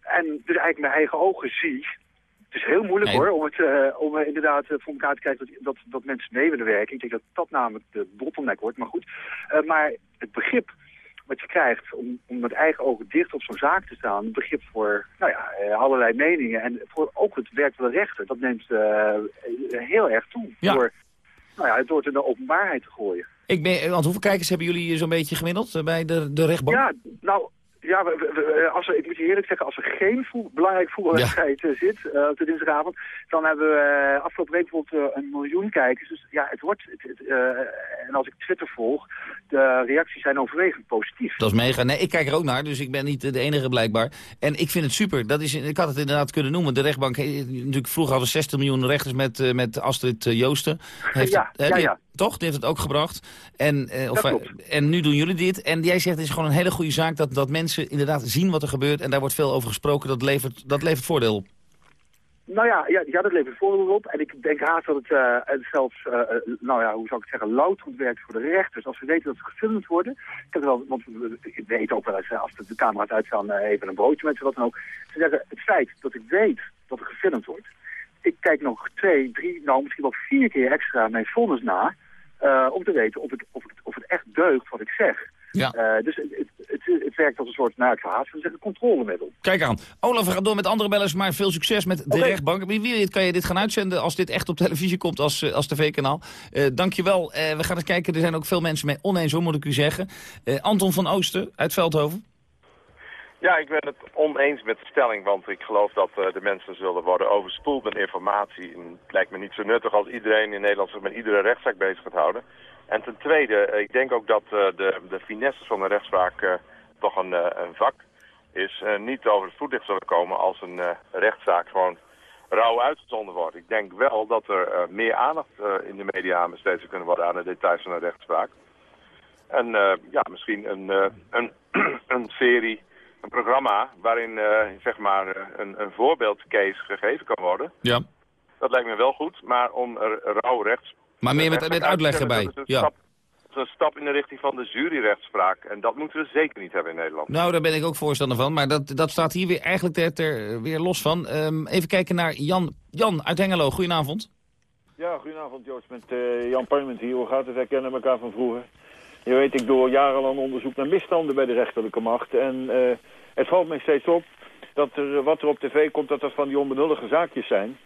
En dus eigenlijk mijn eigen ogen zie. Het is heel moeilijk Nee. hoor, om, het, om inderdaad voor elkaar te krijgen dat, dat, dat mensen mee willen werken. Ik denk dat dat namelijk de bottleneck wordt, maar goed. Maar het begrip wat je krijgt om, om met eigen ogen dicht op zo'n zaak te staan, begrip voor nou ja, eh, allerlei meningen en voor ook het werk van de rechter, dat neemt eh, heel erg toe. Ja. Door, nou ja, door het in de openbaarheid te gooien. Ik ben, want hoeveel kijkers hebben jullie zo'n beetje gemiddeld eh, bij de, de rechtbank? Ja, nou, ja, we, als er, ik moet je eerlijk zeggen, als er geen voet, belangrijk voetbalwedstrijd eh, zit eh, op de dinsdagavond, dan hebben we eh, afgelopen week bijvoorbeeld een miljoen kijkers. Dus ja, het wordt, het, het, en als ik Twitter volg, de reacties zijn overwegend positief. Dat is mega. Nee, ik kijk er ook naar, dus ik ben niet de enige blijkbaar. En ik vind het super. Dat is, ik had het inderdaad kunnen noemen. De rechtbank, natuurlijk vroeger hadden we 60 miljoen rechters met, met Astrid Joosten. Heeft Ja, het, hè, ja, die- ja. Toch? Die heeft het ook gebracht. En, eh, of, en nu doen jullie dit. En jij zegt het is gewoon een hele goede zaak dat, dat mensen inderdaad zien wat er gebeurt. En daar wordt veel over gesproken. Dat levert, dat levert voordeel op. Nou ja, ja, dat levert voordeel op. En ik denk haast dat het eh, het zelfs, eh, eh, nou ja, hoe zou ik het zeggen, louterend werkt voor de rechters. Als ze weten dat ze gefilmd worden. Ik heb wel, want we- weet ook wel eens, als de, camera's uitstaan, eh, even een broodje met ze, wat dan ook. Ze zeggen, het feit dat ik weet dat er gefilmd wordt. Ik kijk nog twee, drie, nou misschien wel vier keer extra mijn vonnis na. om te weten of, ik, of, ik, of het echt deugt wat ik zeg. Ja. Eh, dus het, het, werkt als een soort, nou ik ga haast zeggen, controlemiddel. Kijk aan. Olaf, we gaan door met andere bellers, maar veel succes met de rechtbank. Wie weet kan je dit gaan uitzenden als dit echt op televisie komt als, eh, als tv-kanaal. Eh dankjewel. Eh we gaan eens kijken, er zijn ook veel mensen mee oneens, hoor, moet ik u zeggen. Eh, Anton van Oosten uit Veldhoven. Ja, ik ben het oneens met de stelling, want ik geloof dat eh, de mensen zullen worden overspoeld met informatie. En het lijkt me niet zo nuttig als iedereen in Nederland zich met iedere rechtszaak bezig gaat houden. En ten tweede, eh, ik denk ook dat eh, de, de finesses van de rechtspraak eh, toch een, een vak is. niet over het voetlicht zullen komen als een rechtszaak gewoon rauw uitgezonden wordt. Ik denk wel dat er meer aandacht in de media aan besteed zou kunnen worden aan de details van de rechtspraak. En ja, misschien een, een, een serie, een programma waarin zeg maar een, een voorbeeldcase gegeven kan worden. Ja. Dat lijkt me wel goed, maar om er rauw rechts... Maar meer met, met uitleg erbij. dat is een Ja. stap- dat is een stap in de richting van de juryrechtspraak. En dat moeten we zeker niet hebben in Nederland. Nou, daar ben ik ook voorstander van. Maar dat, dat staat hier weer eigenlijk ter, ter- weer los van. Ehm, even kijken naar Jan. Jan uit Hengelo, goedenavond. Ja, goedenavond Joost, met eh, Jan Parlement hier. Hoe gaat het? Wij kennen elkaar van vroeger. Je weet, ik doe jarenlang onderzoek naar misstanden bij de rechterlijke macht. En eh, het valt mij steeds op dat er, wat er op tv komt, dat dat van die onbenullige zaakjes zijn.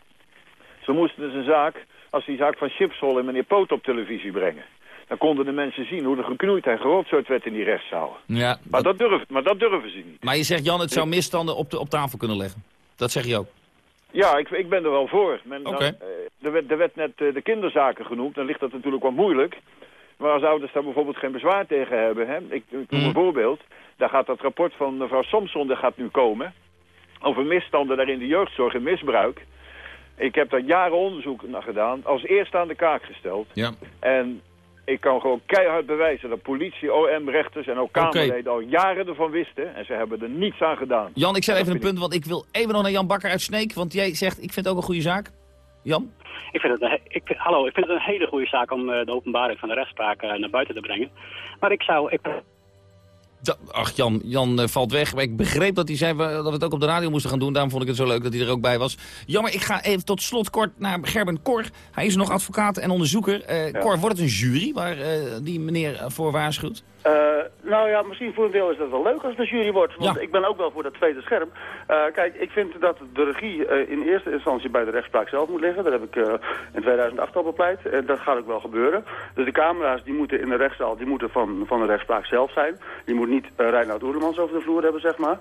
Ze moesten dus een zaak, als die zaak van Chipsol en meneer Poot op televisie brengen. Dan konden de mensen zien hoe er geknoeid en gerotzoid werd in die rechtszaal. Ja, Maar dat, durven, maar dat durven ze niet. maar je zegt Jan, het zou misstanden op, de, op tafel kunnen leggen. Dat zeg je ook. Ja, ik, ik ben er wel voor. Men, dan, eh, er, werd, er werd net eh, de kinderzaken genoemd. Dan ligt dat natuurlijk wat moeilijk. Maar als ouders daar bijvoorbeeld geen bezwaar tegen hebben... Hè, ik, ik noem een voorbeeld. Daar gaat dat rapport van mevrouw Somson dat gaat nu komen... over misstanden daar in de jeugdzorg en misbruik. Ik heb daar jaren onderzoek naar gedaan. Als eerste aan de kaak gesteld. Ja. En ik kan gewoon keihard bewijzen dat politie, OM, rechters en ook. Kamerleden al jaren ervan wisten. En ze hebben er niets aan gedaan. Jan, ik zet even een punt, want ik wil even nog naar Jan Bakker uit Sneek. Want jij zegt, ik vind het ook een goede zaak. Jan? Ik vind het, een ik, hallo, ik vind het een hele goede zaak om eh, de openbaarheid van de rechtspraak eh, naar buiten te brengen. Maar ik zou... Ik, Ach, Jan, Jan eh, valt weg. Maar ik begreep dat hij zei dat we het ook op de radio moesten gaan doen. Daarom vond ik het zo leuk dat hij er ook bij was. Jammer, ik ga even tot slot kort naar Gerben Kor. Hij is nog advocaat en onderzoeker. Cor, wordt het een jury waar eh, die meneer voor waarschuwt? Eh, nou ja, misschien voor een deel is dat wel leuk als het een jury wordt. Want Ja. ik ben ook wel voor dat tweede scherm. Eh, kijk, ik vind dat de regie eh, in eerste instantie bij de rechtspraak zelf moet liggen. Dat heb ik in 2008 al bepleit. En dat gaat ook wel gebeuren. Dus de camera's die moeten in de rechtszaal die moeten van, van de rechtspraak zelf zijn. Die moet niet uh, Reinoud Oerlemans over de vloer hebben, zeg maar.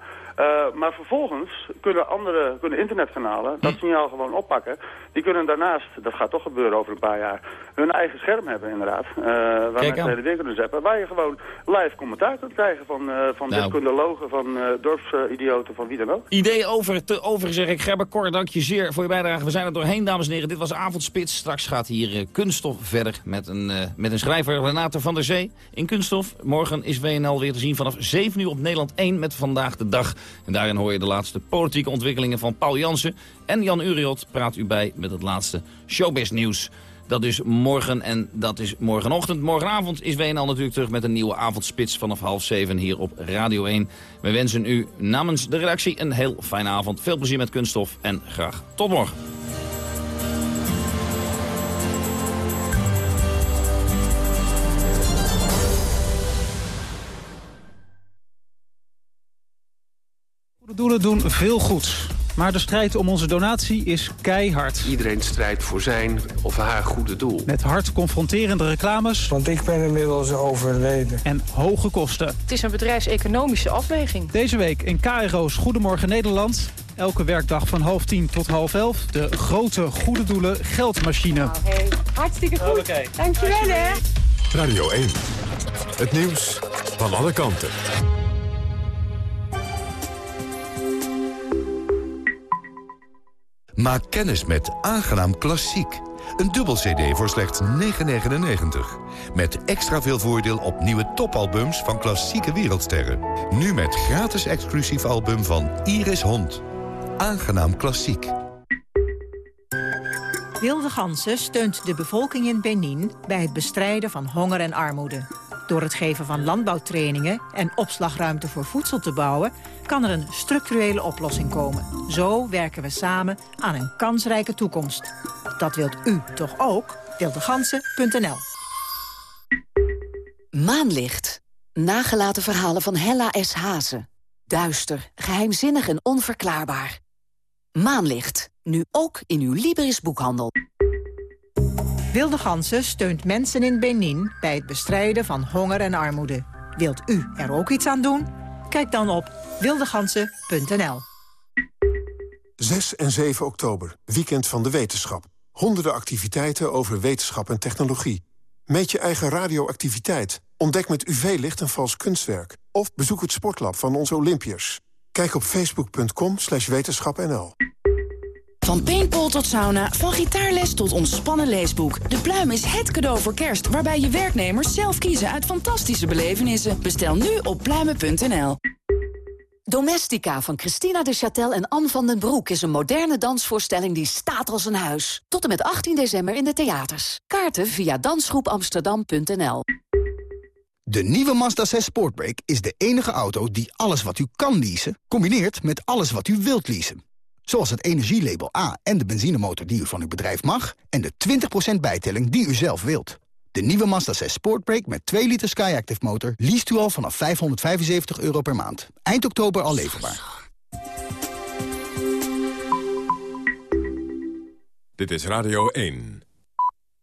Maar vervolgens kunnen andere, kunnen internetkanalen dat signaal gewoon oppakken. Die kunnen daarnaast, dat gaat toch gebeuren over een paar jaar, hun eigen scherm hebben inderdaad. Waar mensen de hele weer kunnen zetten. Waar je gewoon live commentaar kunt krijgen van, uh, van Nou. deskundelogen, van uh, dorpsidioten, van wie dan ook. Idee over, te over zeg ik. Gerber Kor, dank je zeer voor je bijdrage. We zijn er doorheen, dames en heren. Dit was Avondspits. Straks gaat hier uh, Kunststof verder met een, met een schrijver, Renate van der Zee. In Kunststof. Morgen is WNL weer te zien vanaf 7 uur op Nederland 1 met Vandaag de Dag. En daarin hoor je de laatste politieke ontwikkelingen van Paul Jansen. En Jan Uriot praat u bij met het laatste showbiz nieuws. Dat is morgen en dat is morgenochtend. Morgenavond is WNL natuurlijk terug met een nieuwe avondspits vanaf half zeven hier op Radio 1. We wensen u namens de redactie een heel fijne avond. Veel plezier met kunststof en graag tot morgen. Doelen doen veel goeds. Maar de strijd om onze donatie is keihard. Iedereen strijdt voor zijn of haar goede doel. Met hard confronterende reclames. Want ik ben inmiddels overleden. En hoge kosten. Het is een bedrijfseconomische afweging. Deze week in KRO's Goedemorgen Nederland. Elke werkdag van half tien tot half elf. De grote goede doelen geldmachine. Nou, hey. Hartstikke goed. Okay. Dankjewel hè. Radio 1. Het nieuws van alle kanten. Maak kennis met Aangenaam Klassiek. Een dubbel cd voor slechts 9,99. Met extra veel voordeel op nieuwe topalbums van klassieke wereldsterren. Nu met gratis exclusief album van Iris Hond. Aangenaam Klassiek. Wilde Gansen steunt de bevolking in Benin bij het bestrijden van honger en armoede. Door het geven van landbouwtrainingen en opslagruimte voor voedsel te bouwen... kan er een structurele oplossing komen. Zo werken we samen aan een kansrijke toekomst. Dat wilt u toch ook? Wildegansen.nl Maanlicht. Nagelaten verhalen van Hella S. Hazen. Duister, geheimzinnig en onverklaarbaar. Maanlicht, nu ook in uw Libris boekhandel. Wilde Gansen steunt mensen in Benin bij het bestrijden van honger en armoede. Wilt u er ook iets aan doen? Kijk dan op wildegansen.nl. 6 en 7 oktober, weekend van de wetenschap. Honderden activiteiten over wetenschap en technologie. Meet je eigen radioactiviteit. Ontdek met UV-licht een vals kunstwerk. Of bezoek het sportlab van onze Olympiërs. Kijk op facebook.com wetenschapnl. Van paintball tot sauna, van gitaarles tot ontspannen leesboek. De Pluim is het cadeau voor kerst, waarbij je werknemers zelf kiezen uit fantastische belevenissen. Bestel nu op pluimen.nl. Domestica van Christina de Châtel en Anne van den Broek is een moderne dansvoorstelling die staat als een huis. Tot en met 18 december in de theaters. Kaarten via dansgroepamsterdam.nl. De nieuwe Mazda 6 Sportbrake is de enige auto die alles wat u kan leasen... combineert met alles wat u wilt leasen. Zoals het energielabel A en de benzinemotor die u van uw bedrijf mag... en de 20% bijtelling die u zelf wilt. De nieuwe Mazda 6 Sportbrake met 2 liter Skyactiv motor... liest u al vanaf 575 euro per maand. Eind oktober al leverbaar. Dit is Radio 1.